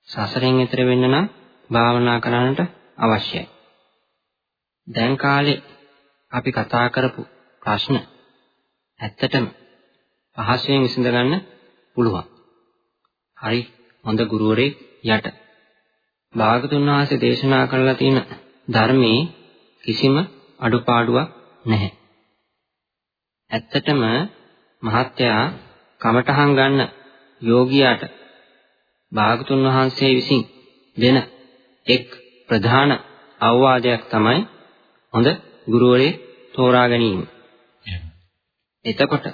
සසරෙන් එතර වෙන්න නම් භාවනා කරන්නට අවශ්‍යයි. දැන් කාලේ අපි කතා කරපු ප්‍රශ්න ඇත්තටම පහසුවෙන් විසඳ ගන්න පුළුවන්. හරි හොඳ ගුරුවරයෙක් යට. භාගතුන් වහන්සේ දේශනා කළා තියෙන ධර්මයේ කිසිම අඩුපාඩුවක් නැහැ. ඇත්තටම මහත්යා කමඨහන් ගන්න යෝගියාට භාගතුන් වහන්සේ විසින් දෙන එක් ප්‍රධාන අවවාදයක් තමයි හොඳ ගුරුවරයෙක් තෝරා ගැනීම. එතකොට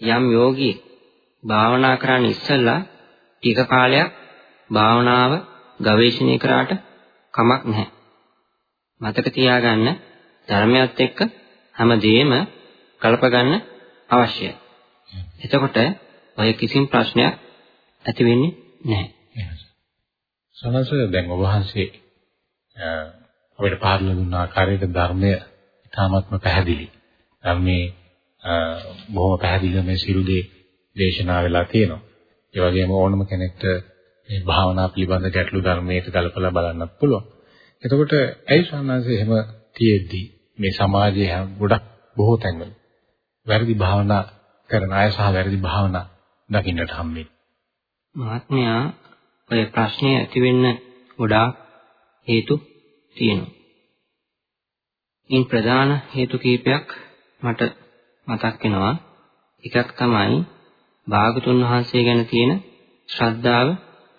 යම් යෝගී භාවනා කරන්න ඉස්සෙල්ලා ටික කාලයක් භාවනාව ගවේෂණය කරාට කමක් නැහැ. මතක තියාගන්න ධර්මයත් එක්ක හැමදේම කලප ගන්න අවශ්‍යයි. එතකොට ඔය කිසිම ප්‍රශ්නයක් ඇති වෙන්නේ නැහැ. සමහරවිට දැන් ඔබ වහන්සේ අපිට පාරල දුන්න ආකාරයට ධර්මය ඉතාමත්ම පැහැදිලි. ධර්මයේ බොහොම පැහැදිලිව මේ සිළු දේ දේශනා වෙලා තියෙනවා. ඒ වගේම ඕනම කෙනෙක්ට මේ භාවනා පිළිබඳ ගැටලු ධර්මයක ගලපලා බලන්නත් පුළුවන්. එතකොට ඇයි සම්මාසය එහෙම තියෙද්දි මේ සමාජයේ ගොඩක් බොහෝ තැන්වල වැරදි භාවනා කරන අය සහ වැරදි භාවනා දකින්නට හම්බෙන්නේ. මහත්මයා ඔය ප්‍රශ්නේ ඇති වෙන්න ගොඩාක් හේතු තියෙනවා. ඉන් ප්‍රධාන හේතු කීපයක් මට මතක් වෙනවා. එකක් තමයි භාගතුන් වහන්සේ ගැන තියෙන ශ්‍රද්ධාව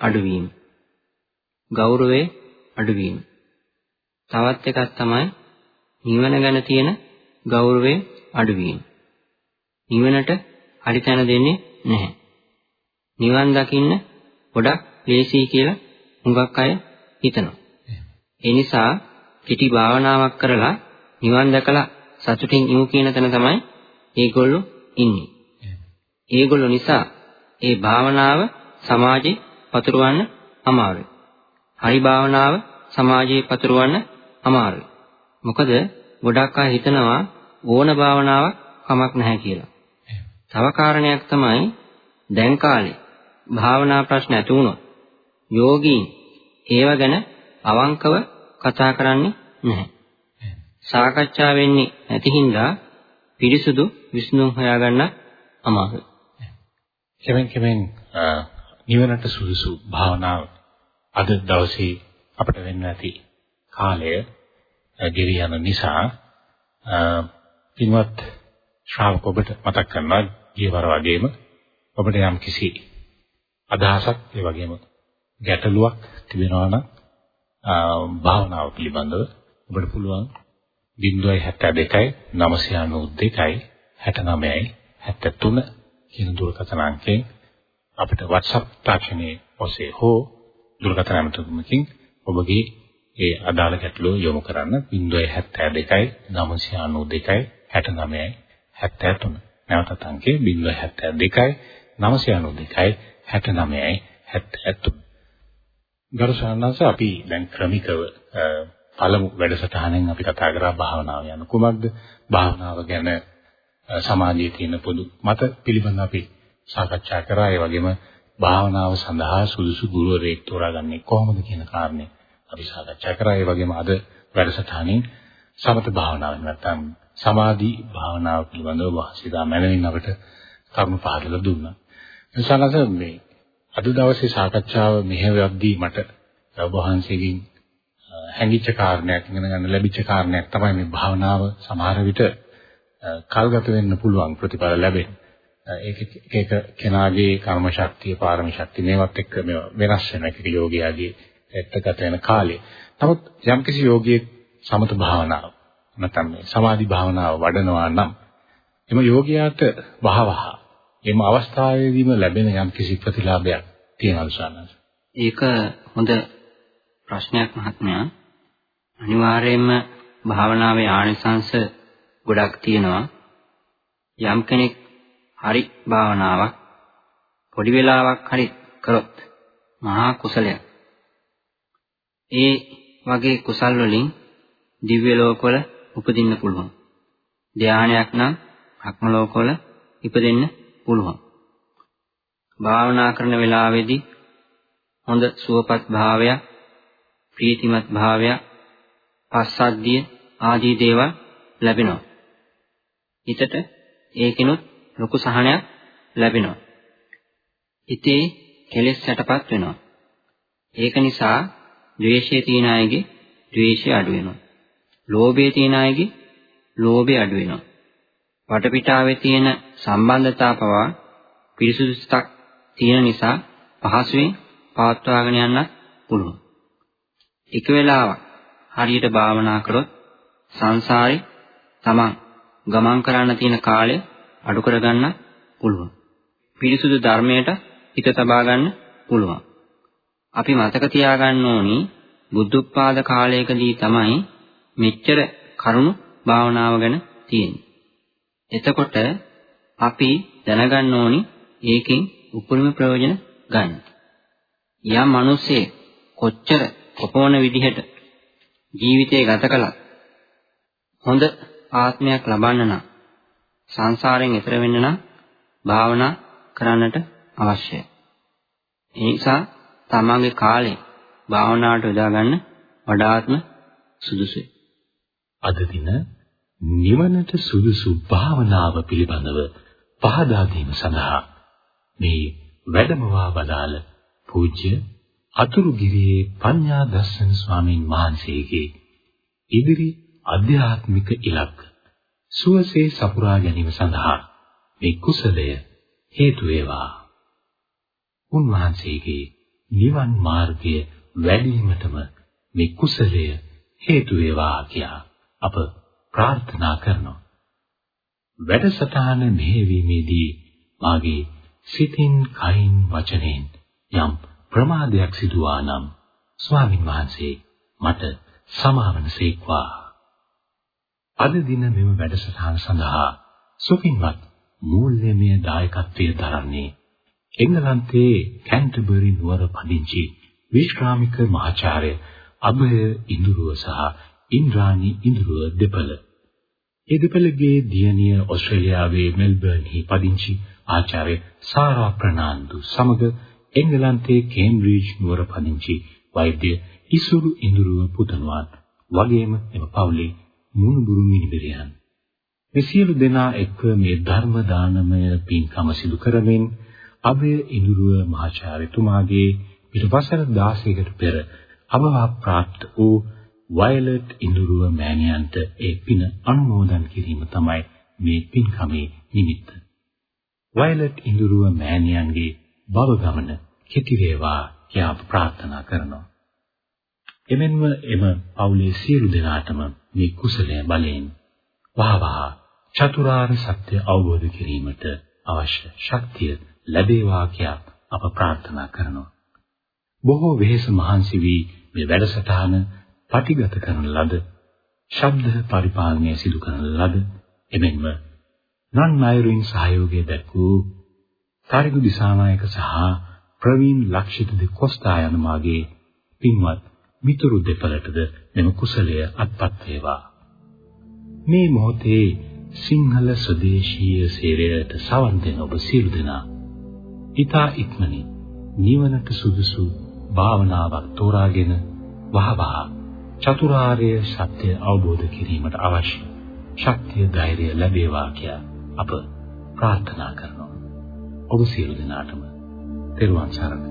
අඩුවීම. ගෞරවය අඩුවීම. තවත් එකක් තමයි නිවන ගැන තියෙන ගෞරවය අඩුවීම. නිවනට හරි තැන දෙන්නේ නැහැ. නිවන් දකින්න ගොඩක් ලේසි කියලා හුඟක් අය හිතනවා. ඒ නිසා කිටි භාවනාවක් කරලා නිවන් දැකලා සතුටින් ඉමු කියන තැන තමයි ඒගොල්ලෝ ඉන්නේ. ඒගොල්ලෝ නිසා ඒ භාවනාව සමාජේ පතුරවන්න අමාරුයි. හරි භාවනාව සමාජයේ පතුරවන්න අමාරුයි. මොකද ගොඩක් අය හිතනවා ඕන භාවනාවක් කමක් නැහැ කියලා. තව කාරණයක් තමයි දැන් කාලේ භාවනා ප්‍රශ්න ඇති වුණොත් යෝගීන් ඒව ගැන අවංකව කතා කරන්නේ නැහැ. සාකච්ඡා වෙන්නේ නැති හින්දා පිරිසුදු විසඳුම් හොයාගන්න අමාරුයි. කෙමෙන් කෙමෙන් නිවනට සුදුසු භාවනාව අද දවසේ අපිට වෙන්න ඇති කාලය ගෙවි යන නිසා පින්වත් ශ්‍රාවක ඔබට මතක් කරනවා ගියවර වගේම ඔබට යම් කිසි අදහසක් ඒ වගේම ගැටලුවක් තිබෙනවා නම් භාවනාව පිළිබඳව ඔබට පුළුවන් 072යි 992යි 69යි 73 කියන දුරකථන අංකයෙන් අපිට WhatsApp තාක්ෂණයේ ඔස්සේ හෝ දුරකථන අමතකමකින් ඔබගේ ඒ අදාළ ගැටලුව යොමු කරන්න 072යි 992යි 69යි 73 නැවතත් අංකය 072යි 992යි 69යි 73 ගරු ශානස අපි දැන් ක්‍රමිකව පළමු වැඩසටහනෙන් අපි කතා කරා භාවනාව යන කුමක්ද? භාවනාව ගැන සමාජයේ තියෙන පොදු මත පිළිබඳව අපි සාකච්ඡා කරා. ඒ වගේම භාවනාව සඳහා සුදුසු ගුරුවරයෙක් තෝරාගන්නේ කොහොමද කියන කාරණේ අපි සාකච්ඡා කරා ඒ වගේම අද වැඩසටහනින් සමත භාවනාව නැත්නම් සමාධි භාවනාව පිළිබඳව වාසිතා මැනවින් අපිට කරුණු පහදලා දුන්නා. එසනස මේ අද දවසේ සාකච්ඡාව මෙහෙවද්දී මට ඔබ වහන්සේගෙන් හැඟිච්ච කාරණයක් ඉගෙන ගන්න ලැබිච්ච කාරණයක් තමයි මේ භාවනාව සමහර විට කල්ගත වෙන්න පුළුවන් ප්‍රතිඵල ලැබෙන. ඒක එක කෙනාගේ කර්ම ශක්තිය, පාරමී ශක්තිය මේවත් එක්ක වෙනස් වෙන එක යෝගියාගේ එක්කගත වෙන කාලය. නමුත් යම්කිසි යෝගියෙක් සමත භාවනාව නැත්නම් මේ සමාධි භාවනාව වඩනවා නම් එම යෝගියාට වහවහ එම අවස්ථාවේදීම ලැබෙන යම්කිසි ප්‍රතිලාභයක් තියෙනවා සානස්. ඒක හොඳ ප්‍රශ්නයක් මහත්මයා. අනිවාර්යයෙන්ම භාවනාවේ ආනිසංශ ගොඩක් තියෙනවා. යම් කෙනෙක් හරි භාවනාවක් පොඩි වෙලාවක් හරි කරොත් මහා කුසලයක්. ඒ වගේ කුසල් වලින් දිව්‍ය ලෝකවල උපදින්න පුළුවන්. ධානයක් නම් භක්ම ලෝකවල ඉපදෙන්න පුළුවන්. භාවනා කරන වෙලාවේදී හොඳ සුවපත් භාවයක්, ප්‍රීතිමත් භාවයක්, පස්සද්ධිය ආදී දේවල් ලැබෙනවා. හිතට ඒකිනුත් ලොකු සහනයක් ලැබෙනවා. හිතේ කෙලෙස් යටපත් වෙනවා. ඒක නිසා ද්වේෂයේ තියෙන අයගේ ද්වේෂය අඩු වෙනවා. ලෝභයේ තියෙන අයගේ ලෝභය අඩු වෙනවා. වටපිටාවේ තියෙන සම්බන්ධතා පවා පිරිසුදු සිතක් තියෙන නිසා පහසුවෙන් පවත්වාගෙන යන්න පුළුවන්. එක වෙලාවක් හරියට භාවනා කරොත් සංසාරේ තමන් ගමන් කරන්න තියෙන කාලය අඩු කරගන්න පුළුවන්. පිරිසුදු ධර්මයට හිත තබා ගන්න පුළුවන්. අපි මතක තියාගන්න ඕනි බුද්ධෝත්පාද කාලයකදී තමයි මෙච්චර කරුණු භාවනාව ගැන තියෙන්නේ. එතකොට අපි දැනගන්න ඕනි ඒකෙන් උපරිම ප්‍රයෝජන ගන්න. යම් මිනිස්සේ කොච්චර කොපමණ විදිහට ජීවිතය ගත කළත් හොඳ ආත්මයක් ලබන්න නම් සංසාරයෙන් එතර වෙන්න නම් භාවනා කරන්නට අවශ්‍යයි. ඒ නිසා තමන්ගේ කාලය භාවනාවට යොදා ගන්න වඩාත්ම සුදුසුයි. අද දින නිවනට සුදුසු භාවනාව පිළිබඳව පහදා දීම සඳහා මේ වැඩමවා වදාළ පූජ්‍ය අතුරුගිරියේ පඤ්ඤා දර්ශන ස්වාමීන් වහන්සේගේ ඉදිරි අධ්‍යාත්මික ඉලක්ක සුවසේ සපුරා ගැනීම සඳහා මේ කුසලය හේතු වේවා. උන්වහන්සේගේ නිවන් මාර්ගය වැඩිවීමටම මේ කුසලය හේතු වේවා කියා අප ප්‍රාර්ථනා කරනවා. වැඩසටහන මෙහෙවීමේදී මාගේ සිතින් කයින් වචනෙන් යම් ප්‍රමාදයක් සිදුවා නම් ස්වාමින් වහන්සේ මට සමාවන සේක්වා. අද දින මෙම වැඩසටහන සඳහා සුපින්වත් මූල්‍යමය දායකත්වයේ දරන්නේ එංගලන්තයේ කැන්ටර්බරි නුවර පදිංචි විශ්‍රාමික මහාචාර්ය අභය ඉඳුරුව සහ ඉන්ද්‍රාණි ඉඳුරුව දෙපළ. ඒ දෙපළගේ දියණිය ඕස්ට්‍රේලියාවේ මෙල්බර්න්හි පදිංචි ආචාර්ය සාරා ප්‍රනාන්දු සමග එංගලන්තයේ කේම්බ්‍රිජ් නුවර පදිංචි වෛද්‍ය ඉසුරු ඉඳුරුව පුතණුවන් වගේම එම පවුලේ මුණුබුරු මිනිබිරියන් මේ සියලු දෙනා එක්ව මේ ධර්ම දානමය පින්කම සිදු කරමින් අබේ ඉඳුරුව මහාචාර්යතුමාගේ පිට වසර 16කට පෙර අභවා ප්‍රාප්ත වූ වයලට් ඉඳුරුව මෑණියන්ට ඒ පින අනුමෝදන් කිරීම තමයි මේ පින්කමේ නිමිත්ත. වයලට් ඉඳුරුව මෑණියන්ගේ භව ගමන කෙටි වේවා කියා ප්‍රාර්ථනා කරනවා. එමෙන්ම එම පවුලේ සියලු දෙනාටම මේ කුසලය බලයෙන් වහවහ චතුරාර්ය සත්‍ය අවබෝධ කිරීමට අවශ්‍ය ශක්තිය ලැබේවා කියා අප ප්‍රාර්ථනා කරනවා. බොහෝ වෙහෙස මහන්සි වී මේ වැඩසටහන පටිගත කරන ලද ශබ්ද පරිපාලනය සිදු කරන ලද එමෙන්ම නන් නයරින් සහයෝගය දැක්වූ කාරිගු දිසානායක සහ ප්‍රවීන් ලක්ෂිත දෙ කොස්තා යන මාගේ පින්වත් මිතුරු දෙපළටද මෙම කුසලය අත්පත් වේවා මේ මොහොතේ සිංහල ස්වදේශීය සේවයට සවන් දෙන ඔබ සියලු දෙනා ඊතා ඉක්මනින් නිවනට සුදුසු භාවනාවක් තෝරාගෙන වහවහ චතුරාර්ය සත්‍ය අවබෝධ කිරීමට අවශ්‍ය ශක්තිය ධෛර්යය ලැබේවා කියා අප ප්‍රාර්ථනා කරනවා. ඔබ සියලු දෙනාටම තෙරුවන් සරණයි.